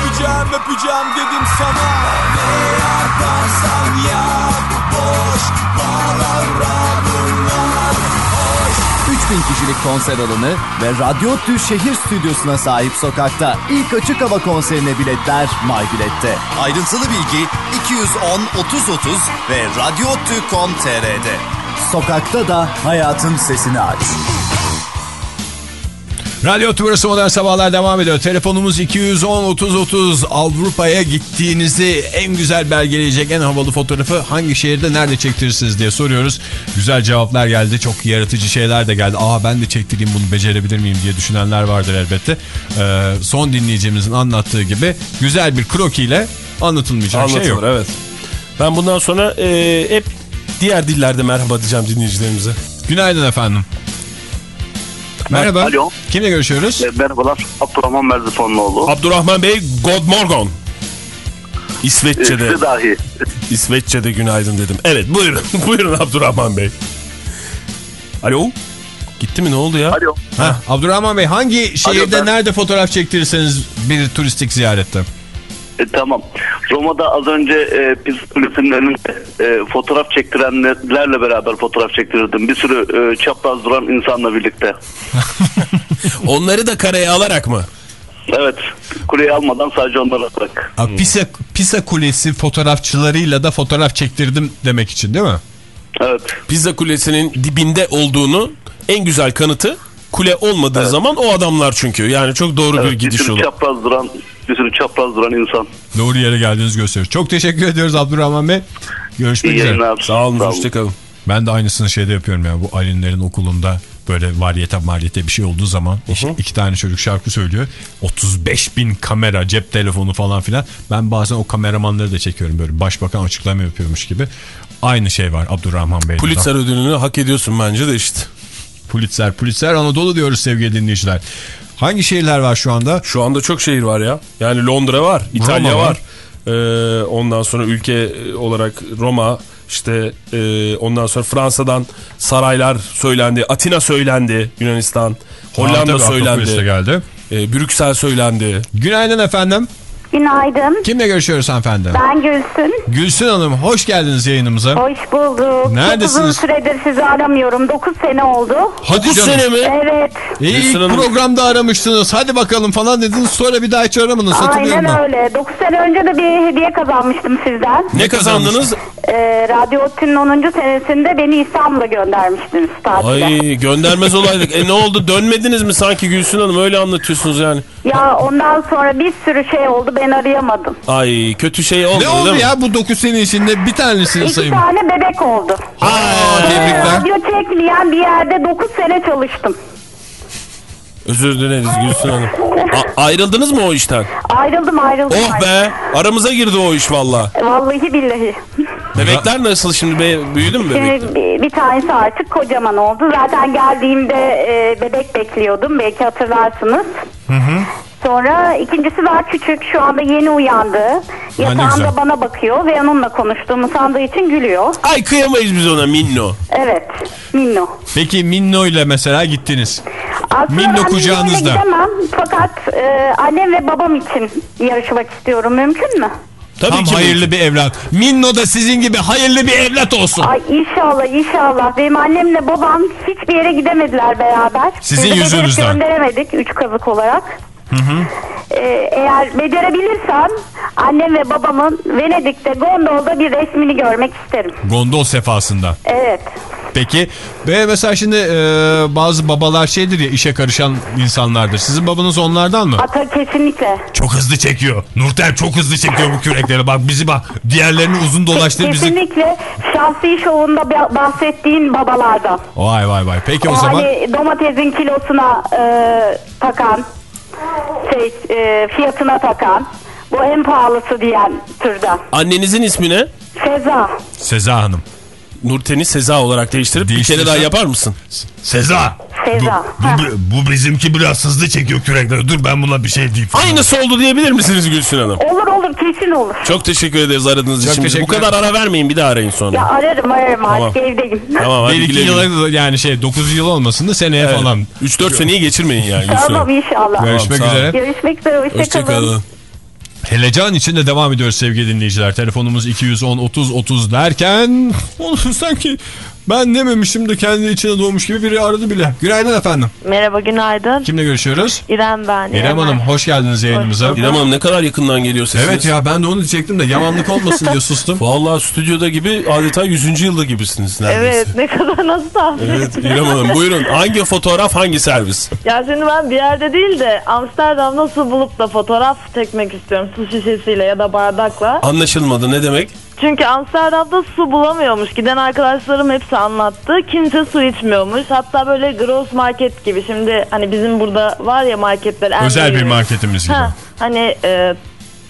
Öpeceğim öpeceğim dedim sana
3000 kişilik konser alanı ve Radyo Tü şehir stüdyosuna sahip sokakta ilk açık hava konserine biletler MyBilet'te.
Ayrıntılı bilgi 210 30 30 ve radyotü.com.tr'de.
Sokakta da hayatın sesini aç.
Radyo Tümrüsü Modern Sabahlar devam ediyor. Telefonumuz 210-30-30. Avrupa'ya gittiğinizi en güzel belgeleyecek en havalı fotoğrafı hangi şehirde nerede çektirirsiniz diye soruyoruz. Güzel cevaplar geldi. Çok yaratıcı şeyler de geldi. Aa ben de çektireyim bunu becerebilir miyim diye düşünenler vardır elbette. Ee, son dinleyicimizin anlattığı gibi güzel bir krokiyle anlatılmayacak şey yok.
Anlatılır evet. Ben bundan sonra e, hep diğer dillerde merhaba diyeceğim dinleyicilerimize.
Günaydın efendim. Merhaba.
Alo.
Kimle görüşüyoruz?
E, merhabalar. Abdurrahman Merzifonluoğlu.
Abdurrahman Bey God Morgon. İsveççe'de.
Size dahi.
İsveççe'de günaydın dedim. Evet buyurun. buyurun Abdurrahman Bey. Alo. Gitti mi ne oldu ya?
Alo.
Ha, Abdurrahman Bey hangi şehirde
ben-
nerede fotoğraf çektirirseniz bir turistik ziyarette?
E, tamam. Roma'da az önce e, Pisa Kulesi'nin önünde e, fotoğraf çektirenlerle beraber fotoğraf çektirirdim. Bir sürü e, çapraz duran insanla birlikte.
Onları da kareye alarak mı?
Evet. Kuleyi almadan sadece onları alarak.
Ha, Pisa, Pisa Kulesi fotoğrafçılarıyla da fotoğraf çektirdim demek için değil mi?
Evet.
Pizza Kulesi'nin dibinde olduğunu en güzel kanıtı kule olmadığı zaman o adamlar çünkü. Yani çok doğru bir
Evet, bir
gidiş yolu.
çapraz duran bir sürü çapraz duran insan.
Doğru yere geldiğiniz gösteriyor. Çok teşekkür ediyoruz Abdurrahman Bey. Görüşmek
İyi
üzere.
Sağ olun, hoşçakalın.
Ben de aynısını şeyde yapıyorum ya. Bu Ali'nlerin okulunda böyle variyete mariyete bir şey olduğu zaman işte iki tane çocuk şarkı söylüyor. 35 bin kamera, cep telefonu falan filan. Ben bazen o kameramanları da çekiyorum böyle. Başbakan açıklama yapıyormuş gibi. Aynı şey var Abdurrahman Bey'de.
Pulitzer ödülünü hak ediyorsun bence de işte.
Pulitzer, Pulitzer Anadolu diyoruz sevgili dinleyiciler. Hangi şehirler var şu anda?
Şu anda çok şehir var ya. Yani Londra var, İtalya
Roma
var.
var.
Ee, ondan sonra ülke e, olarak Roma, işte e, ondan sonra Fransa'dan saraylar söylendi, Atina söylendi, Yunanistan, Hollanda
Akropolis'te
söylendi,
geldi.
e, Brüksel söylendi.
Günaydın efendim.
Günaydın.
Kimle görüşüyoruz hanımefendi?
Ben Gülsün.
Gülsün Hanım hoş geldiniz yayınımıza.
Hoş bulduk.
Neredesiniz?
Çok uzun süredir sizi aramıyorum. 9 sene oldu.
Hadi
Dokuz
canım.
sene mi?
Evet.
İyi,
Gülsün
ilk
Hanım.
programda aramıştınız. Hadi bakalım falan dediniz. Sonra bir daha hiç aramadınız.
Aynen
ben.
öyle. 9 sene önce de bir hediye kazanmıştım sizden.
Ne kazandınız?
Ee, Radyo Otü'nün 10. senesinde beni İstanbul'a göndermiştiniz tatile.
Ay göndermez olaydık. E ne oldu dönmediniz mi sanki Gülsün Hanım öyle anlatıyorsunuz yani.
Ya ondan sonra bir sürü şey oldu ben arayamadım.
Ay kötü şey oldu
Ne oldu ya bu 9 sene içinde bir tanesini
İki
sayayım.
tane bebek oldu.
Aa,
Ee,
tebrikler.
radyo çekmeyen bir yerde 9 sene çalıştım.
Özür dileriz Gülsün Hanım. A- ayrıldınız mı o işten?
Ayrıldım ayrıldım.
Oh be aramıza girdi o iş valla.
Vallahi billahi.
Bebekler nasıl şimdi be, büyüdü mü bebek?
Şimdi bir, bir tanesi artık kocaman oldu. Zaten geldiğimde e, bebek bekliyordum. Belki hatırlarsınız. Sonra ikincisi daha küçük. Şu anda yeni uyandı. Yatağında
güzel.
bana bakıyor ve onunla konuştuğumu sandığı için gülüyor.
Ay kıyamayız biz ona Minno.
Evet. Minno.
Peki Minno ile mesela gittiniz.
Aslında
Minno
ben
kucağınızda.
Gidemem. Fakat e, annem ve babam için yarışmak istiyorum. Mümkün mü?
Tabii
Tam
ki
hayırlı bir evlat. Minno da sizin gibi hayırlı bir evlat olsun.
Ay inşallah inşallah. Benim annemle babam hiçbir yere gidemediler beraber.
Sizin
Biz de
yüzünüzden.
gönderemedik üç kazık olarak.
Hı hı.
Ee, eğer becerebilirsem annem ve babamın Venedik'te gondolda bir resmini görmek isterim.
Gondol sefasında.
Evet.
Peki ve mesela şimdi e, bazı babalar şeydir ya işe karışan insanlardır. Sizin babanız onlardan mı?
Ata kesinlikle.
Çok hızlı çekiyor. Nurten çok hızlı çekiyor bu kürekleri. Bak bizi bak diğerlerini uzun dolaştır bizi.
Kesinlikle şahsi şovunda ba- bahsettiğin babalardan.
Vay vay vay. Peki o,
O
zaman
hani domatesin kilosuna e, takan, şey e, fiyatına takan, bu en pahalısı diyen türden.
Annenizin ismi ne?
Seza.
Seza Hanım.
Nurten'i Seza olarak değiştirip bir kere daha yapar mısın?
Seza.
Seza.
Bu, bu bizimki biraz hızlı çekiyor kürekleri. Dur ben buna bir şey diyeyim.
Aynısı oldu diyebilir misiniz Gülsün Hanım?
Olur olur kesin olur.
Çok teşekkür ederiz aradığınız
Çok
için. Bu kadar ara vermeyin bir daha arayın sonra.
Ya ararım ararım
Tamam.
artık evdeyim.
Tamam hadi
yıla yani şey 9 yıl olmasın da seneye
Evet.
falan.
3-4 seneyi geçirmeyin yani
Tamam inşallah.
Görüşmek
Tamam, sağ olun.
üzere.
Görüşmek üzere. Hoşçakalın.
Hoşçakalın.
Helecan için de devam ediyoruz sevgili dinleyiciler. Telefonumuz 210 30 30 derken sanki ben dememişim de kendi içine doğmuş gibi biri aradı bile. Günaydın efendim.
Merhaba günaydın.
Kimle görüşüyoruz?
İrem ben.
İrem Hanım hoş geldiniz yayınımıza.
İrem Hanım ne kadar yakından geliyor sesiniz.
Evet ya ben de onu diyecektim de yamanlık olmasın diye sustum.
Vallahi stüdyoda gibi adeta 100. yılda gibisiniz neredeyse.
Evet ne kadar nasıl tahmin
Evet? İrem Hanım buyurun hangi fotoğraf hangi servis?
Ya şimdi ben bir yerde değil de Amsterdam'da su bulup da fotoğraf çekmek istiyorum su şişesiyle ya da bardakla.
Anlaşılmadı ne demek?
Çünkü Amsterdam'da su bulamıyormuş. Giden arkadaşlarım hepsi anlattı. Kimse su içmiyormuş. Hatta böyle gross market gibi. Şimdi hani bizim burada var ya marketler. en
Özel bir marketimiz gibi.
Ha, hani e,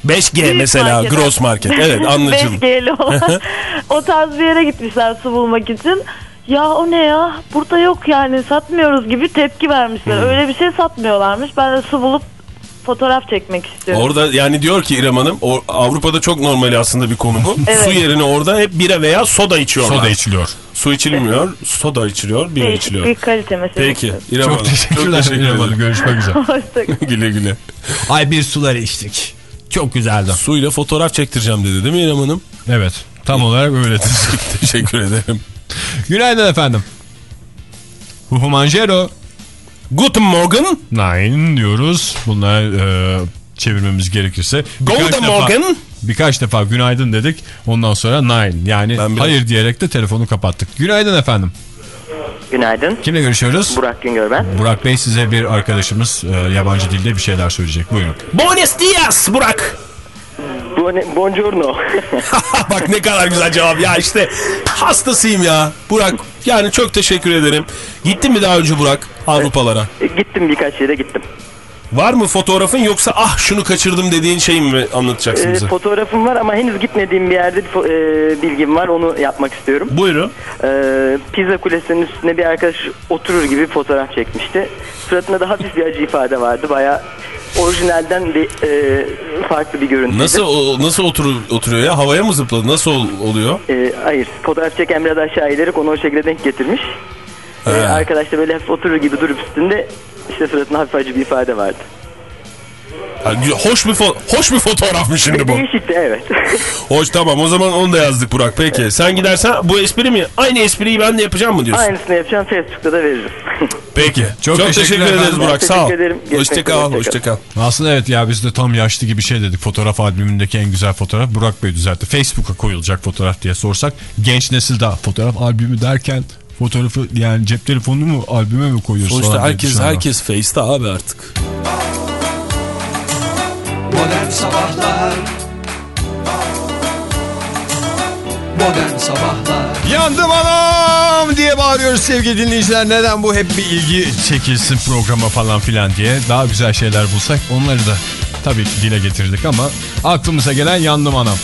5G
Büyük
mesela
market.
gross market evet anlaşıldı.
5G'li olan o tarz bir yere gitmişler su bulmak için. Ya o ne ya burada yok yani satmıyoruz gibi tepki vermişler.
Hmm.
Öyle bir şey satmıyorlarmış. Ben de su bulup fotoğraf çekmek istiyorum.
Orada yani diyor ki İrem Hanım o, Avrupa'da çok normal aslında bir konu bu.
Evet.
Su yerine orada hep bira veya soda içiyorlar.
Soda içiliyor.
Su içilmiyor, soda içiliyor, bira
Değişik
içiliyor.
bir kalite meselesi.
Peki İrem
Çok
Hanım.
teşekkürler
Çok teşekkür
İrem Hanım.
ederim.
Görüşmek üzere.
Hoşçakalın.
güle güle.
Ay bir suları içtik. Çok güzeldi.
Suyla fotoğraf çektireceğim dedi değil mi İrem Hanım?
Evet tam olarak öyledir.
Teşekkür ederim.
Günaydın efendim. Huhumanjero.
Guten Morgen.
Nine diyoruz. Bunlar e, çevirmemiz gerekirse. Birkaç
Guten
defa-
Morgen.
Birkaç defa günaydın dedik. Ondan sonra nine. Yani
Ben biraz-
hayır diyerek de telefonu kapattık. Günaydın efendim.
Günaydın.
Kimle görüşüyoruz?
Burak Güngör ben.
Burak Bey size bir arkadaşımız e, yabancı dilde bir şeyler söyleyecek. Buyurun.
Buenos dias Burak.
Buon- Buongiorno.
Bak ne kadar güzel cevap ya işte hastasıyım ya Burak yani çok teşekkür ederim. Gittin mi daha önce Burak Avrupalara?
gittim birkaç yere gittim.
Var mı fotoğrafın yoksa ah şunu kaçırdım dediğin şey mi anlatacaksın
Ee,
bize?
fotoğrafım var ama henüz gitmediğim bir yerde e, bilgim var. Onu yapmak istiyorum.
Buyurun.
Ee, Pizza Kulesi'nin üstünde bir arkadaş oturur gibi fotoğraf çekmişti. Suratında da hafif bir acı ifade vardı. Baya orijinalden bir e, farklı bir görüntüydü.
Nasıl o- nasıl otur, oturuyor ya? Havaya mı zıpladı? Nasıl ol- oluyor?
Ee, hayır. Fotoğraf çeken biraz aşağı ilerek onu o şekilde denk getirmiş. Ee, arkadaş da böyle hafif oturur gibi durup üstünde işte suratında hafif acı bir ifade vardı.
Ha, hoş bir hoş bir fotoğraf mı şimdi bu?
Değişikti evet.
Hoş tamam o zaman onu da yazdık Burak. Peki sen gidersen bu espri mi? Aynı espriyi ben de yapacağım mı diyorsun?
Aynısını yapacağım Facebook'ta da veririm.
Peki. Çok,
Çok
teşekkür, ederiz
efendim.
Burak.
Ben
Sağ ol. Hoşçakal. Hoşçakal.
Aslında evet ya biz de tam yaşlı gibi şey dedik. Fotoğraf albümündeki en güzel fotoğraf Burak Bey düzeltti. Facebook'a koyulacak fotoğraf diye sorsak genç nesil daha fotoğraf albümü derken fotoğrafı yani cep telefonunu mu albüme mi koyuyoruz
Sonuçta herkes herkes Face'te abi artık.
Modern Sabahlar Modern Sabahlar
Yandım anam diye bağırıyoruz sevgili dinleyiciler. Neden bu hep bir ilgi çekilsin programa falan filan diye. Daha güzel şeyler bulsak onları da tabii ki dile getirdik ama aklımıza gelen yandım anam.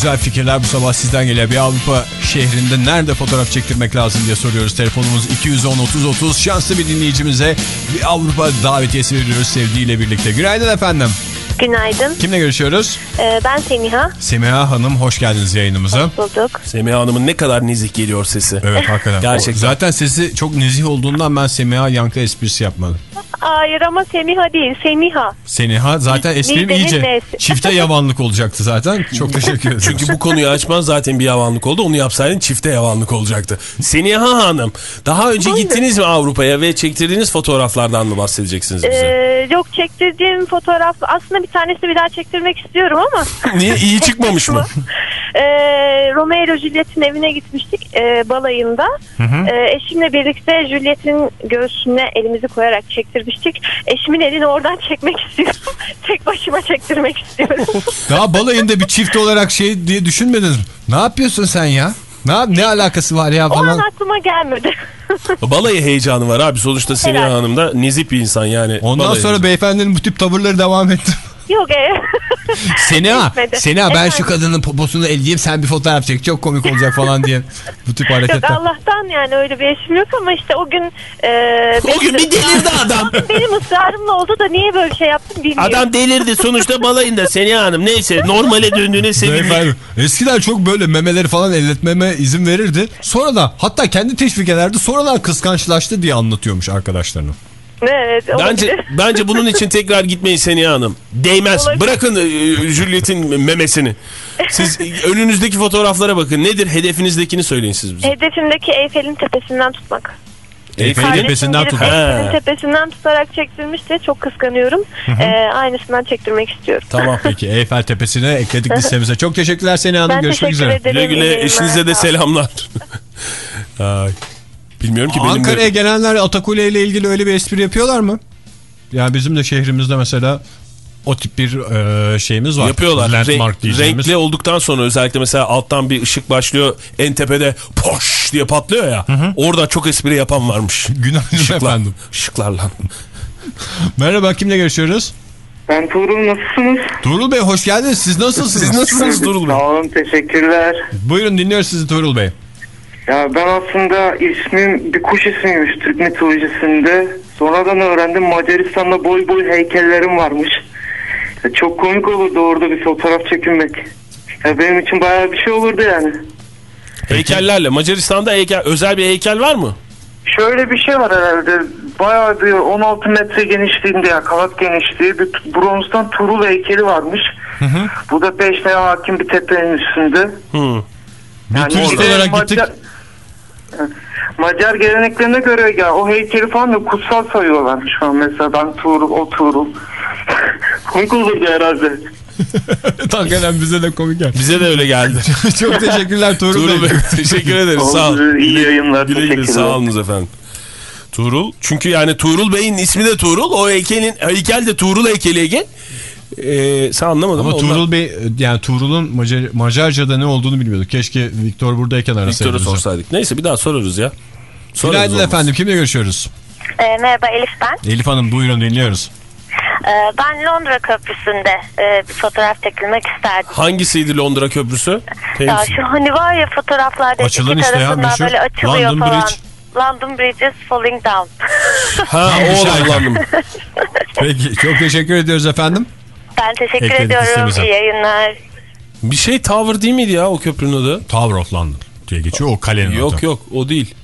Güzel fikirler bu sabah sizden geliyor. Bir Avrupa şehrinde nerede fotoğraf çektirmek lazım diye soruyoruz. Telefonumuz 210-30-30. Şanslı bir dinleyicimize bir Avrupa davetiyesi veriyoruz sevdiğiyle birlikte. Günaydın efendim.
Günaydın.
Kimle görüşüyoruz?
Ee, ben Semiha.
Semiha Hanım hoş geldiniz yayınımıza.
Bulduk.
Semiha Hanım'ın ne kadar nezih geliyor sesi.
Evet hakikaten.
Gerçekten.
O- zaten sesi çok nezih olduğundan ben Semiha yankı esprisi yapmadım.
Hayır ama Semiha değil. Seniha.
Seniha zaten esprim iyice
nesi?
çifte yavanlık olacaktı zaten. Çok teşekkür ederim.
Çünkü bu konuyu açman zaten bir yavanlık oldu. Onu yapsaydın çifte yavanlık olacaktı. Seniha Hanım daha önce gittiniz mi Avrupa'ya ve çektirdiğiniz fotoğraflardan mı bahsedeceksiniz bize?
Ee, yok çektirdiğim fotoğraf aslında bir tanesini bir daha çektirmek istiyorum ama
Niye iyi çıkmamış mı?
Ee, Romeo Juliet'in evine gitmiştik e, balayında.
Hı hı.
Ee, eşimle birlikte Juliet'in göğsüne elimizi koyarak çektirmiştik. Eşimin elini oradan çekmek istiyorum. Tek başıma çektirmek istiyorum.
Daha balayında bir çift olarak şey diye düşünmediniz mi? Ne yapıyorsun sen ya? Ne, ne alakası var ya
o an
falan.
aklıma gelmedi.
Balayı heyecanı var abi. Sonuçta Seniha Hanım da nezip bir insan yani.
Ondan sonra beyefendinin bu tip tavırları devam etti.
Yok e.
Sena,
Gitmedi.
Sena ben
Efendim?
şu kadının poposunu elleyeyim sen bir fotoğraf çek çok komik olacak falan diye. Bu tip
Yok
hareketler.
Allah'tan yani öyle bir eşim yok ama işte o gün e,
O gün bir delirdi adam.
Benim ısrarımla oldu da niye böyle şey yaptım bilmiyorum.
Adam delirdi sonuçta balayında Seniha Hanım. Neyse normale döndüğüne.
Beyefendi, eskiden çok böyle memeleri falan elletmeme izin verirdi. Sonra da hatta kendi teşvik ederdi. Sonradan kıskançlaştı diye anlatıyormuş arkadaşlarına.
Evet,
Bence
olabilir.
bence bunun için tekrar gitmeyin Seniha Hanım. Değmez.
Olabilir.
Bırakın e, Juliet'in memesini. Siz önünüzdeki fotoğraflara bakın. Nedir hedefinizdekini söyleyin siz bize.
Hedefimdeki Eyfel'in tepesinden tutmak.
Eyfel'in tepesinden tutmak.
Eyfel'in tepesinden tutarak çektirmişti. Çok kıskanıyorum.
Hı hı.
Ee, aynısından çektirmek istiyorum.
Tamam peki Eyfel Tepesi'ne ekledik listemize. Çok teşekkürler Sena Hanım.
Ben
Görüşmek
teşekkür
üzere.
ederim.
Güle güle eşinize de selamlar. Ay. Bilmiyorum ki benim
Ankara'ya
de...
gelenler Atakule ile ilgili öyle bir espri yapıyorlar mı? Yani bizim de şehrimizde mesela o tip bir e, şeyimiz var.
Yapıyorlar.
Landmark
Renk-
diyeceğimiz.
renkli olduktan sonra özellikle mesela alttan bir ışık başlıyor. En tepede poş diye patlıyor ya. Orada çok espri yapan varmış.
Günaydın efendim.
Işıklarla.
Merhaba kimle görüşüyoruz?
Ben Tuğrul nasılsınız?
Tuğrul Bey hoş geldiniz. Siz nasılsınız?
Tuğrul
Sağ olun teşekkürler.
Buyurun dinliyoruz sizi Tuğrul Bey.
Ya ben aslında ismim bir kuş ismiymiş Türk mitolojisinde. Sonradan öğrendim Macaristan'da boy boy heykellerim varmış. Ya çok komik olurdu orada bir fotoğraf çekinmek. Ya benim için bayağı bir şey olurdu yani.
Heykellerle. Macaristan'da heykel, özel bir heykel var mı?
Şöyle bir şey var herhalde. Bayağı bir 16 metre genişliğinde ya kanat genişliği bir bronzdan Turul heykeli varmış. Bu da Beşne'ye hakim bir tepenin üstünde. Yani
turist
bir de
olarak gittik.
Macar, Macar geleneklerine göre ya o heykeli falan da kutsal sayıyorlar şu an mesela ben Tuğrul o Tuğrul. Komik olurdu herhalde.
Hakikaten bize de komik geldi.
Bize de öyle geldi.
Çok teşekkürler Tuğrul,
Tuğrul
Bey.
Bey. Teşekkür ederiz. Sağ olun.
İyi yayınlar.
Güle güle sağ olunuz efendim. Tuğrul. Çünkü yani Tuğrul Bey'in ismi de Tuğrul. O heykelin heykel de Tuğrul heykeli Ege. Ee, sen anlamadın
Ama
mı?
Tuğrul Bey yani Tuğrul'un Macar, Macarca'da ne olduğunu bilmiyorduk. Keşke Viktor buradayken arasaydı.
Viktor'a
bizi.
sorsaydık. Neyse bir daha sorarız ya. Sorarız
Günaydın
olmaz.
efendim. Kimle görüşüyoruz?
Ee, merhaba Elif ben.
Elif Hanım buyurun dinliyoruz.
Ee, ben Londra Köprüsü'nde e, bir fotoğraf çekilmek isterdim.
Hangisiydi Londra Köprüsü?
Ya şu hani var ya fotoğraflarda
Açılan
iki
işte ya,
tarafından
meşhur.
böyle açılıyor
London
falan.
Bridge.
London Bridge is falling down.
Ha o Allah'ım.
Peki çok teşekkür ediyoruz efendim.
Ben teşekkür
Ekledik
ediyorum.
listemize.
İyi yayınlar.
Bir şey Tower değil miydi ya o köprünün adı?
Tower of London diye geçiyor o kalenin
Yok
adı.
yok o değil.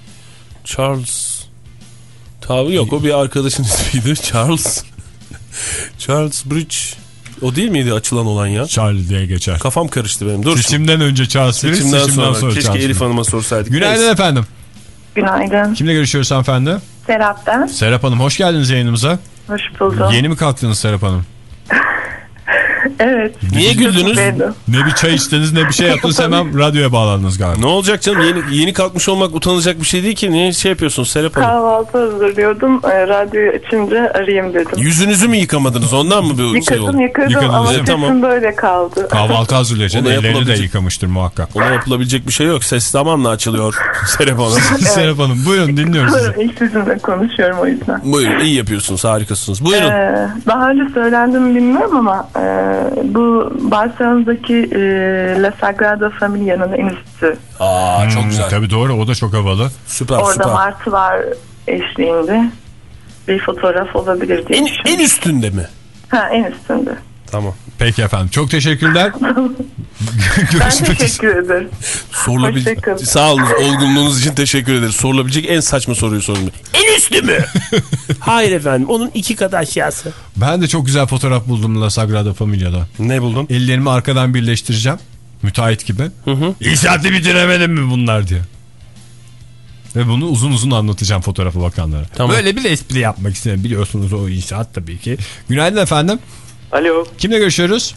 Charles Tower yok o bir arkadaşın ismiydi. Charles Charles Bridge o değil miydi açılan olan ya?
Charles diye geçer.
Kafam karıştı benim. Dur.
Seçimden önce Charles Bridge,
Seçimden,
seçimden
sonra.
sonra
Keşke
Charles
Elif. Hanım'a sorsaydık.
Günaydın
Neyse.
efendim.
Günaydın.
Kimle görüşüyoruz hanımefendi?
Serap ben.
Serap Hanım hoş geldiniz yayınımıza.
Hoş buldum.
Yeni mi kalktınız Serap Hanım?
Evet.
Niye güldünüz?
Ne bir çay içtiniz ne bir şey yaptınız hemen radyoya bağlandınız galiba.
Ne olacak canım? Yeni, yeni kalkmış olmak utanılacak bir şey değil ki. Niye şey yapıyorsunuz Serap Hanım?
Kahvaltı hazırlıyordum. E, radyoyu açınca arayayım dedim.
Yüzünüzü mü yıkamadınız? Ondan mı bu şey oldu?
Yıkadım yıkadım
Yıkadınız,
ama
evet.
sesim
Tamam.
böyle kaldı.
Kahvaltı hazırlayacaksın. Ellerini de yıkamıştır muhakkak.
Ona yapılabilecek bir şey yok. Ses zamanla açılıyor Serap Hanım.
Serap Hanım buyurun dinliyoruz sizi.
İlk sizinle konuşuyorum o yüzden.
Buyurun iyi yapıyorsunuz harikasınız. Buyurun.
Ee, daha önce söylendim mi bilmiyorum ama e, bu Barcelona'daki e, La Sagrada Familia'nın en üstü.
Aa çok güzel.
Hmm, Tabii doğru o da çok havalı.
Süper
Orada
süper.
martılar eşliğinde bir fotoğraf olabilir diye
En, en üstünde mi?
Ha en üstünde.
Tamam.
Peki efendim çok teşekkürler.
ben teşekkür ederim.
Sorulabilecek...
Hoşçakalın.
Sağ olun olgunluğunuz için teşekkür ederiz. Sorulabilecek en saçma soruyu sorun. En üst üstü mü? Hayır efendim onun iki kat aşağısı.
Ben de çok güzel fotoğraf buldum La Sagrada Familia'da.
Ne buldun?
Ellerimi arkadan birleştireceğim. Müteahhit gibi. İnşaatı bitiremedim mi bunlar diye. Ve bunu uzun uzun anlatacağım fotoğrafa bakanlara.
Tamam.
Böyle bir espri yapmak istedim. Biliyorsunuz o inşaat tabii ki. Günaydın efendim.
Alo,
Kimle görüşüyoruz?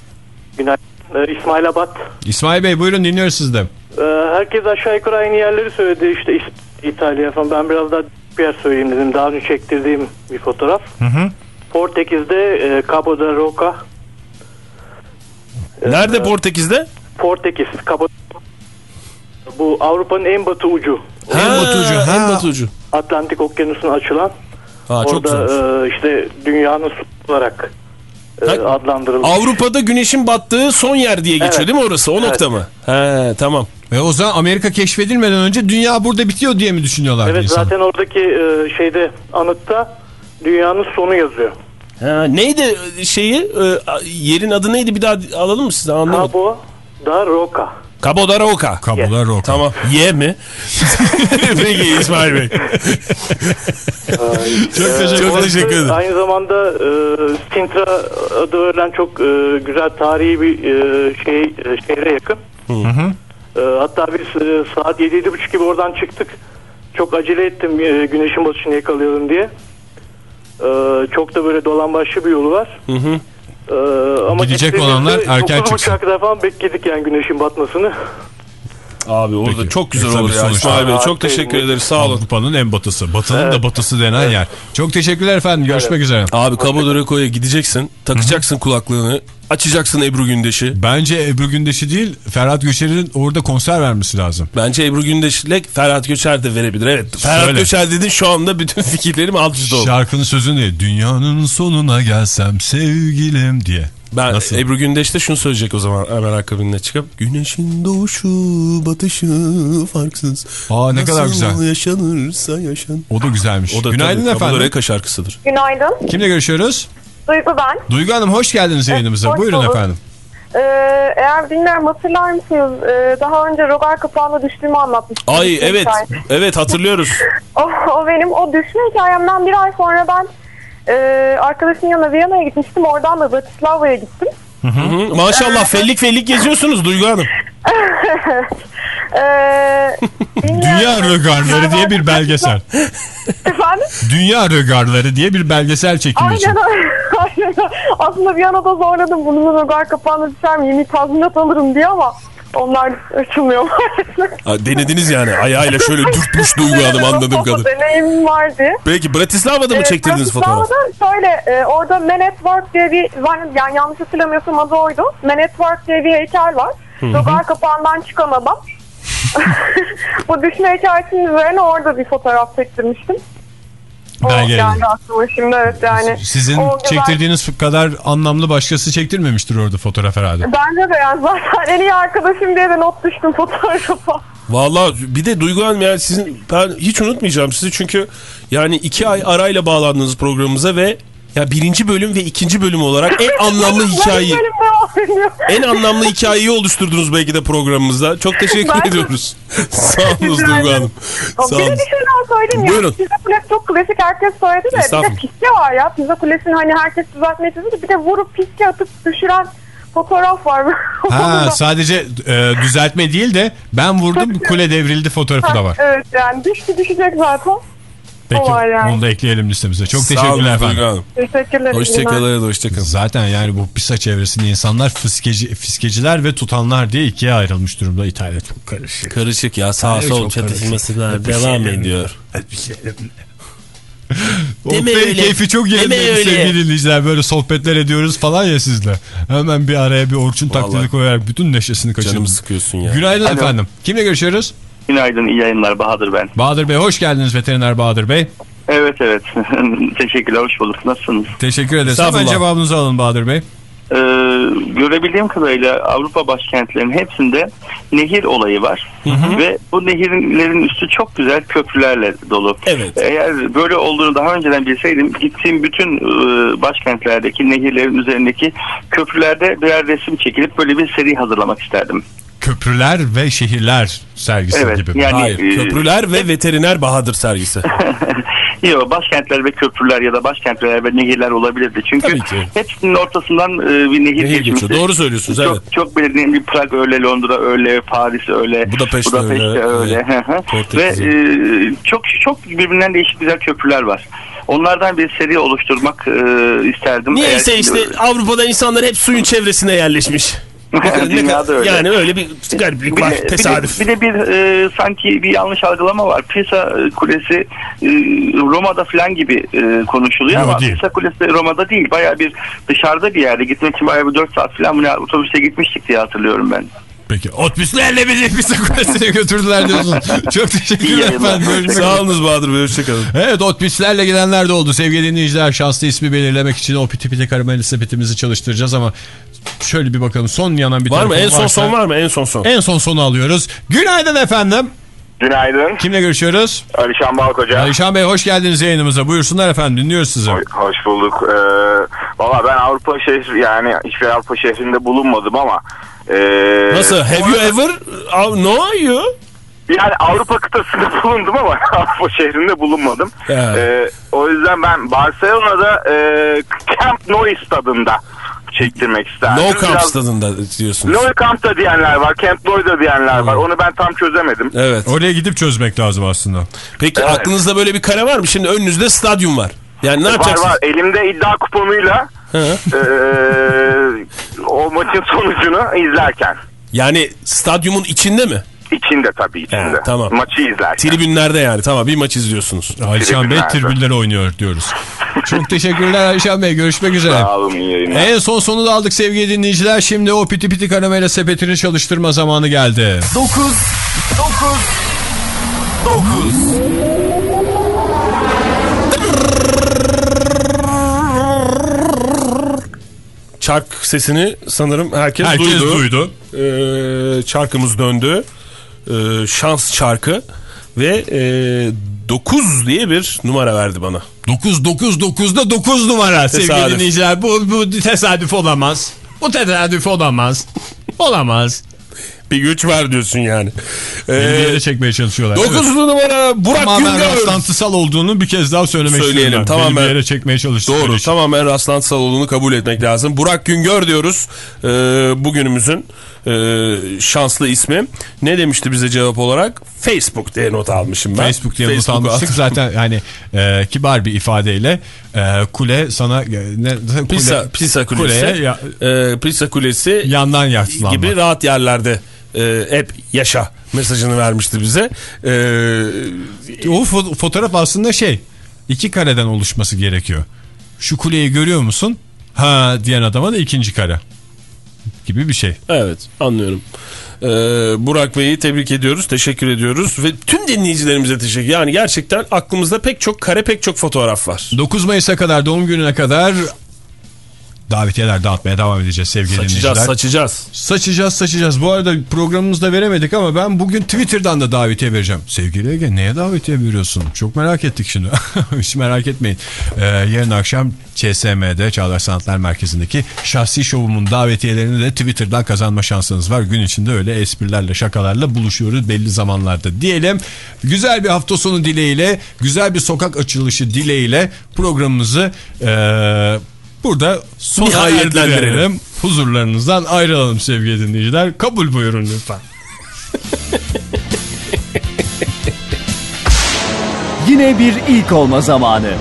günaydın. Ee, İsmail Abat.
İsmail Bey buyurun dinliyoruz sizde.
Ee, herkes aşağı yukarı aynı yerleri söyledi. İşte İtalya falan. Ben biraz daha bir yer söyleyeyim dedim. Daha önce çektirdiğim bir fotoğraf.
Hı hı.
Portekiz'de e, Cabo da Roca.
Nerede Portekiz'de?
Portekiz, Cabo Bu Avrupa'nın en batı ucu.
En batı ucu. En batı ucu.
Atlantik Okyanusu'na açılan.
Ha, çok
Orada e, işte dünyanın su olarak e, adlandırılmış.
Avrupa'da güneşin battığı son yer diye geçiyor
Evet.
değil mi orası? O
Evet.
nokta mı? He tamam.
Ve o zaman Amerika keşfedilmeden önce dünya burada bitiyor diye mi düşünüyorlar
Evet
insan?
zaten oradaki e, şeyde anıtta dünyanın sonu yazıyor.
Ha, neydi şeyi e, yerin adı neydi bir daha alalım mı size anlamadım.
Cabo da Roca.
Cabo da Roca.
Cabo da Roca.
Tamam. Ye mi? Peki İsmail Bey.
Çok
teşekkür- çok teşekkür ederim.
Aynı zamanda e, Sintra adı verilen çok e, güzel tarihi bir e, şey e, şehre yakın. E, hatta biz e, saat 7-7.30 gibi oradan çıktık. Çok acele ettim e, güneşin batışını yakalayalım diye. E, çok da böyle dolan başlı bir yolu var.
Hı hı.
E, ama
Gidecek olanlar erken çıksın.
kadar falan bekledik yani güneşin batmasını.
Abi orada çok güzel
Tabii
olur ya
sonuçta.
İsmail Bey. Çok teşekkür ederiz. Sağ olun.
Avrupa'nın en batısı. Batının da batısı denen yer. Çok teşekkürler efendim. Görüşmek üzere.
Abi Roca'ya gideceksin. Takacaksın kulaklığını. Açacaksın Ebru Gündeş'i.
Bence Ebru Gündeş'i değil Ferhat Göçer'in orada konser vermesi lazım.
Bence Ebru Gündeş'le Ferhat Göçer de verebilir. Evet. Ferhat
Şöyle.
Göçer dedin şu anda bütün fikirlerim alt üst oldu.
Şarkının sözü ne? Dünyanın sonuna gelsem sevgilim diye.
Ben
Nasıl?
Ebru Gündeş de şunu söyleyecek o zaman hemen akabinde çıkıp. Güneşin doğuşu batışı farksız.
Aa, ne kadar güzel.
yaşanırsa yaşan.
O da güzelmiş.
O da
Günaydın
tabii,
efendim.
Roca şarkısıdır.
Günaydın.
Kimle görüşüyoruz?
Duygu ben.
Duygu Hanım hoş geldiniz yayınımıza.
hoş
Buyurun
bulduk.
efendim.
Ee, eğer dinlerim hatırlar mısınız? Ee, daha önce rogar kapağına düştüğümü anlatmıştım.
Ay
Düşme
evet.
hikayesi.
Evet hatırlıyoruz.
O, o benim. O düşme hikayemden bir ay sonra ben e, arkadaşımın yanına Viyana'ya gitmiştim. Oradan da Bratislava'ya gittim.
Hı hı. Maşallah fellik fellik geziyorsunuz Duygu Hanım.
Ee,
Dünya Rögarları diye bir belgesel.
Efendim?
Dünya Rögarları diye bir belgesel çekimi için.
Aynen öyle. Aynen öyle. Aslında Viyana'da zorladım. Bunun rogar kapağına düşer mi? Yeni tazminat alırım diye ama onlar açılmıyor maalesef.
Ha, denediniz yani ayağıyla şöyle dürtmüş Duygu Hanım anladığım kadar.
deneyimim vardı.
Peki Bratislava'da mı
Ee,
çektirdiniz fotoğraf?
Bratislava'da şöyle e, orada Man at Work diye bir yani yanlış hatırlamıyorsam adı oydu. Man at Work diye bir heykel var. Rogar kapağından çıkan adam. Bu düşme hikayesinin üzerine orada bir fotoğraf çektirmiştim.
Belge.
geldi aklıma şimdi evet yani.
Sizin
O güzel-
çektirdiğiniz kadar anlamlı başkası çektirmemiştir orada fotoğraf herhalde.
Bence de yani zaten en iyi arkadaşım diye de not düştüm fotoğrafa.
Valla bir de Duygu Hanım yani sizin ben hiç unutmayacağım sizi çünkü yani iki ay arayla bağlandınız programımıza ve ya birinci bölüm ve ikinci bölüm olarak en anlamlı hikayeyi en anlamlı hikayeyi oluşturdunuz belki de programımızda. Çok teşekkür
Ben-
ediyoruz. Sağ olun Duygu Hanım. Sağ
bir de
olun.
bir şey daha söyleyeyim ya.
Buyurun.
Pizza kulesi çok klasik herkes söyledi de bir de piske var ya. Pizza kulesini hani herkes düzeltmeye çalışıyor. Bir de vurup piske atıp düşüren fotoğraf var.
Ha sadece e, düzeltme değil de ben vurdum kule devrildi fotoğrafı da var.
evet yani düştü düşecek zaten.
Peki
O var yani.
onu da ekleyelim listemize. Çok
Sağ
teşekkürler
olun
efendim.
Teşekkürler.
Hoşçakalın. Hoşçakalın.
Zaten yani bu pisa çevresinde insanlar fiskeci, fiskeciler ve tutanlar diye ikiye ayrılmış durumda. İtalya çok karışık.
Karışık ya sağ
Evet,
sol çatışması Devam ediyor.
Bir şeyler-
Deme
Oktay'ın
öyle.
keyfi çok
Deme öyle.
sevgili dinleyiciler. Böyle sohbetler ediyoruz falan ya sizle. Hemen bir araya bir Orçun taklidi koyarak bütün neşesini kaçırdım.
Canımı sıkıyorsun ya.
Günaydın
Alo.
efendim. Kimle görüşüyoruz?
Günaydın, iyi yayınlar. Bahadır ben.
Bahadır Bey hoş geldiniz veteriner Bahadır Bey.
Evet evet. Teşekkürler, hoş bulduk. Nasılsınız?
Teşekkür ederiz. Hemen cevabınızı alın Bahadır Bey.
Ee, görebildiğim kadarıyla Avrupa başkentlerinin hepsinde nehir olayı var. Ve bu nehirlerin üstü çok güzel köprülerle dolu.
Evet.
Eğer böyle olduğunu daha önceden bilseydim gittiğim bütün e, başkentlerdeki nehirlerin üzerindeki köprülerde birer resim çekilip böyle bir seri hazırlamak isterdim.
Köprüler ve şehirler sergisi
Evet,
gibi.
yani-
Hayır.
e,
Köprüler ve veteriner Bahadır sergisi.
Yok başkentler ve köprüler ya da başkentler ve nehirler olabilirdi. Çünkü hepsinin ortasından e, bir nehir,
Nehir
geçmesi.
geçiyor. Doğru söylüyorsunuz,
Çok,
evet.
çok belirgin bir Prag öyle, Londra öyle, Paris öyle,
Budapest
Budapest
öyle,
öyle.
evet.
Ve e, çok çok birbirinden değişik güzel köprüler var. Onlardan bir seri oluşturmak e, isterdim.
Niyeyse
Eğer-
işte Avrupa'da insanlar hep suyun çevresine yerleşmiş.
Dünyada öyle.
Yani öyle bir gariplik
Bir
var.
de-
Tesadüf.
Bir de, bir, de bir, e, sanki bir yanlış algılama var. Pisa e, Kulesi e, Roma'da falan gibi e, konuşuluyor
Yok,
ama
değil.
Pisa Kulesi Roma'da değil. Bayağı bir dışarıda bir yerde. Gitmek için bayağı bir 4 saat falan mı ne, otobüste gitmiştik diye hatırlıyorum ben.
Peki otobüslerle bizi Pisa Kulesi'ne götürdüler diyorsun. Çok teşekkürler efendim.
Sağ olunuz Bahadır Bey. Hoşçakalın.
Evet otobüslerle gidenler de oldu. Sevgili dinleyiciler şanslı ismi belirlemek için o piti piti karameli sepetimizi çalıştıracağız ama şöyle bir bakalım son yanan bir
Var mı? En son
varsa-
son var mı? En son son.
En son sonu alıyoruz. Günaydın efendim.
Günaydın.
Kimle görüşüyoruz?
Alişan Balkoca.
Alişan Bey hoş geldiniz yayınımıza. Buyursunlar efendim dinliyoruz sizi.
Hoş bulduk. Ee, Valla ben Avrupa şehri yani hiçbir Avrupa şehrinde bulunmadım ama e,
Nasıl? Have you ever? No you?
Yani Avrupa kıtasında bulundum ama Avrupa şehrinde bulunmadım.
Evet.
Ee, o yüzden ben Barcelona'da e, Camp Nou stadında çektirmek isterdim.
No Camp
Biraz-
stadında diyorsunuz.
Nou Camp'ta diyenler var, Camp Nou'da diyenler var. Onu ben tam çözemedim.
Evet.
Oraya gidip çözmek lazım aslında.
Peki
Evet.
aklınızda böyle bir kare var mı? Şimdi önünüzde stadyum var. Yani ne
var
yapacaksınız?
var. Elimde iddia kuponuyla e, o maçın sonucunu izlerken.
Yani stadyumun içinde mi?
İçinde tabii içinde.
He, tamam.
Maçı izlerken.
Tribünlerde yani. Tamam bir maç izliyorsunuz.
Alişan Bey tribünlere oynuyor diyoruz. Çok teşekkürler Alişan Bey. Görüşmek üzere.
Sağ olun iyi yayınlar.
En son sonu da aldık sevgili dinleyiciler. Şimdi o piti piti karamele sepetini çalıştırma zamanı geldi.
9 9 9
Çark sesini sanırım herkes,
Herkes
duydu.
duydu.
Ee, çarkımız döndü. Ee, şans çarkı. Ve 9 diye bir numara verdi bana.
999'da 9 numara sevgili
Tesadüf.
dinleyiciler. Bu, bu tesadüf olamaz. Bu tesadüf olamaz. Olamaz.
Bir güç var diyorsun yani.
Bir yere çekmeye çalışıyorlar.
9
Evet.
numara Burak
Tamamen
Güngör.
rastlantısal olduğunu bir kez daha söylemek
Söyleyelim,
istiyorum.
tamamen-
Beni bir yere çekmeye çalıştıkları
Doğru
için.
tamamen rastlantısal olduğunu kabul etmek lazım. Burak Güngör diyoruz ee, bugünümüzün ee, şanslı ismi. Ne demişti bize cevap olarak? Facebook diye not almışım ben.
Facebook diye not
Facebook'a
almıştık.
at-
Zaten hani e, kibar bir ifadeyle e, kule sana e, ne, kule,
Pisa, Pisa Kulesi,
kuleye ya-
ee, Pisa Kulesi
yandan yaslanma.
gibi rahat yerlerde ee, hep yaşa mesajını vermişti bize. Ee,
O fo- fotoğraf aslında şey iki kareden oluşması gerekiyor. Şu kuleyi görüyor musun? Ha diyen adama da ikinci kare gibi bir şey.
Evet anlıyorum. Ee, Burak Bey'i tebrik ediyoruz, teşekkür ediyoruz ve tüm dinleyicilerimize teşekkür. Yani gerçekten aklımızda pek çok kare, pek çok fotoğraf var.
9 Mayıs'a kadar doğum gününe kadar davetiyeler dağıtmaya devam edeceğiz sevgili
Saçacağız,
dinleyiciler.
saçacağız.
Saçacağız, saçacağız. Bu arada programımızda veremedik ama ben bugün Twitter'dan da davetiye vereceğim. Sevgili Ege neye davetiye veriyorsun? Çok merak ettik şimdi. Hiç merak etmeyin. Ee, yarın akşam CSM'de Çağdaş Sanatlar Merkezi'ndeki şahsi şovumun davetiyelerini de Twitter'dan kazanma şansınız var. Gün içinde öyle esprilerle, şakalarla buluşuyoruz belli zamanlarda diyelim. Güzel bir hafta sonu dileğiyle, güzel bir sokak açılışı dileğiyle programımızı eee burada sona erdirelim. Huzurlarınızdan ayrılalım sevgili dinleyiciler. Kabul buyurun lütfen.
Yine bir ilk olma zamanı.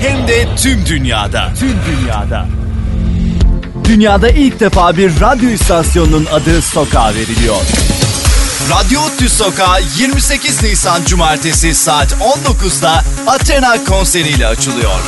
Hem de tüm dünyada. Tüm dünyada. Dünyada ilk defa bir radyo istasyonunun adı sokağa veriliyor.
Radyo Tü Sokağı 28 Nisan Cumartesi saat 19'da Athena konseriyle açılıyor.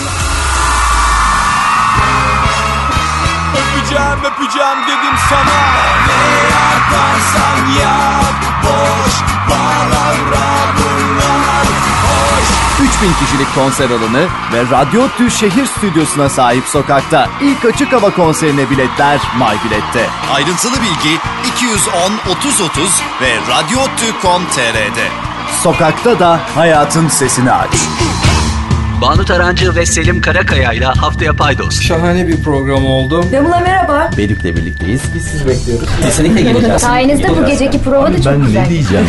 Öpeceğim öpeceğim dedim sana Ne yaparsan yap Boş palavra bunlar Hoş
3000 kişilik konser alanı ve Radyo Tü şehir stüdyosuna sahip sokakta ilk açık hava konserine biletler MyBilet'te.
Ayrıntılı bilgi 210 30 30 ve radyotü.com.tr'de.
Sokakta da hayatın sesini aç.
Banu Tarancı ve Selim Karakaya ile Haftaya Paydos.
Şahane bir program oldu.
Damla merhaba.
Bedük'le birlikteyiz. Biz sizi bekliyoruz. Kesinlikle geleceğiz.
Sayenizde bu geceki prova da çok
ben
güzel.
ne diyeceğim?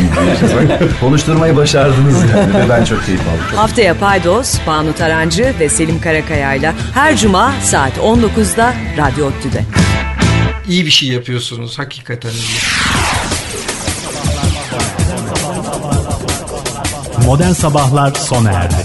Konuşturmayı başardınız yani ve ben çok keyif aldım.
Haftaya Paydos, Banu Tarancı ve Selim Karakaya'yla her cuma saat 19'da Radyo Ottü'de.
İyi bir şey yapıyorsunuz hakikaten.
Modern Sabahlar sona erdi.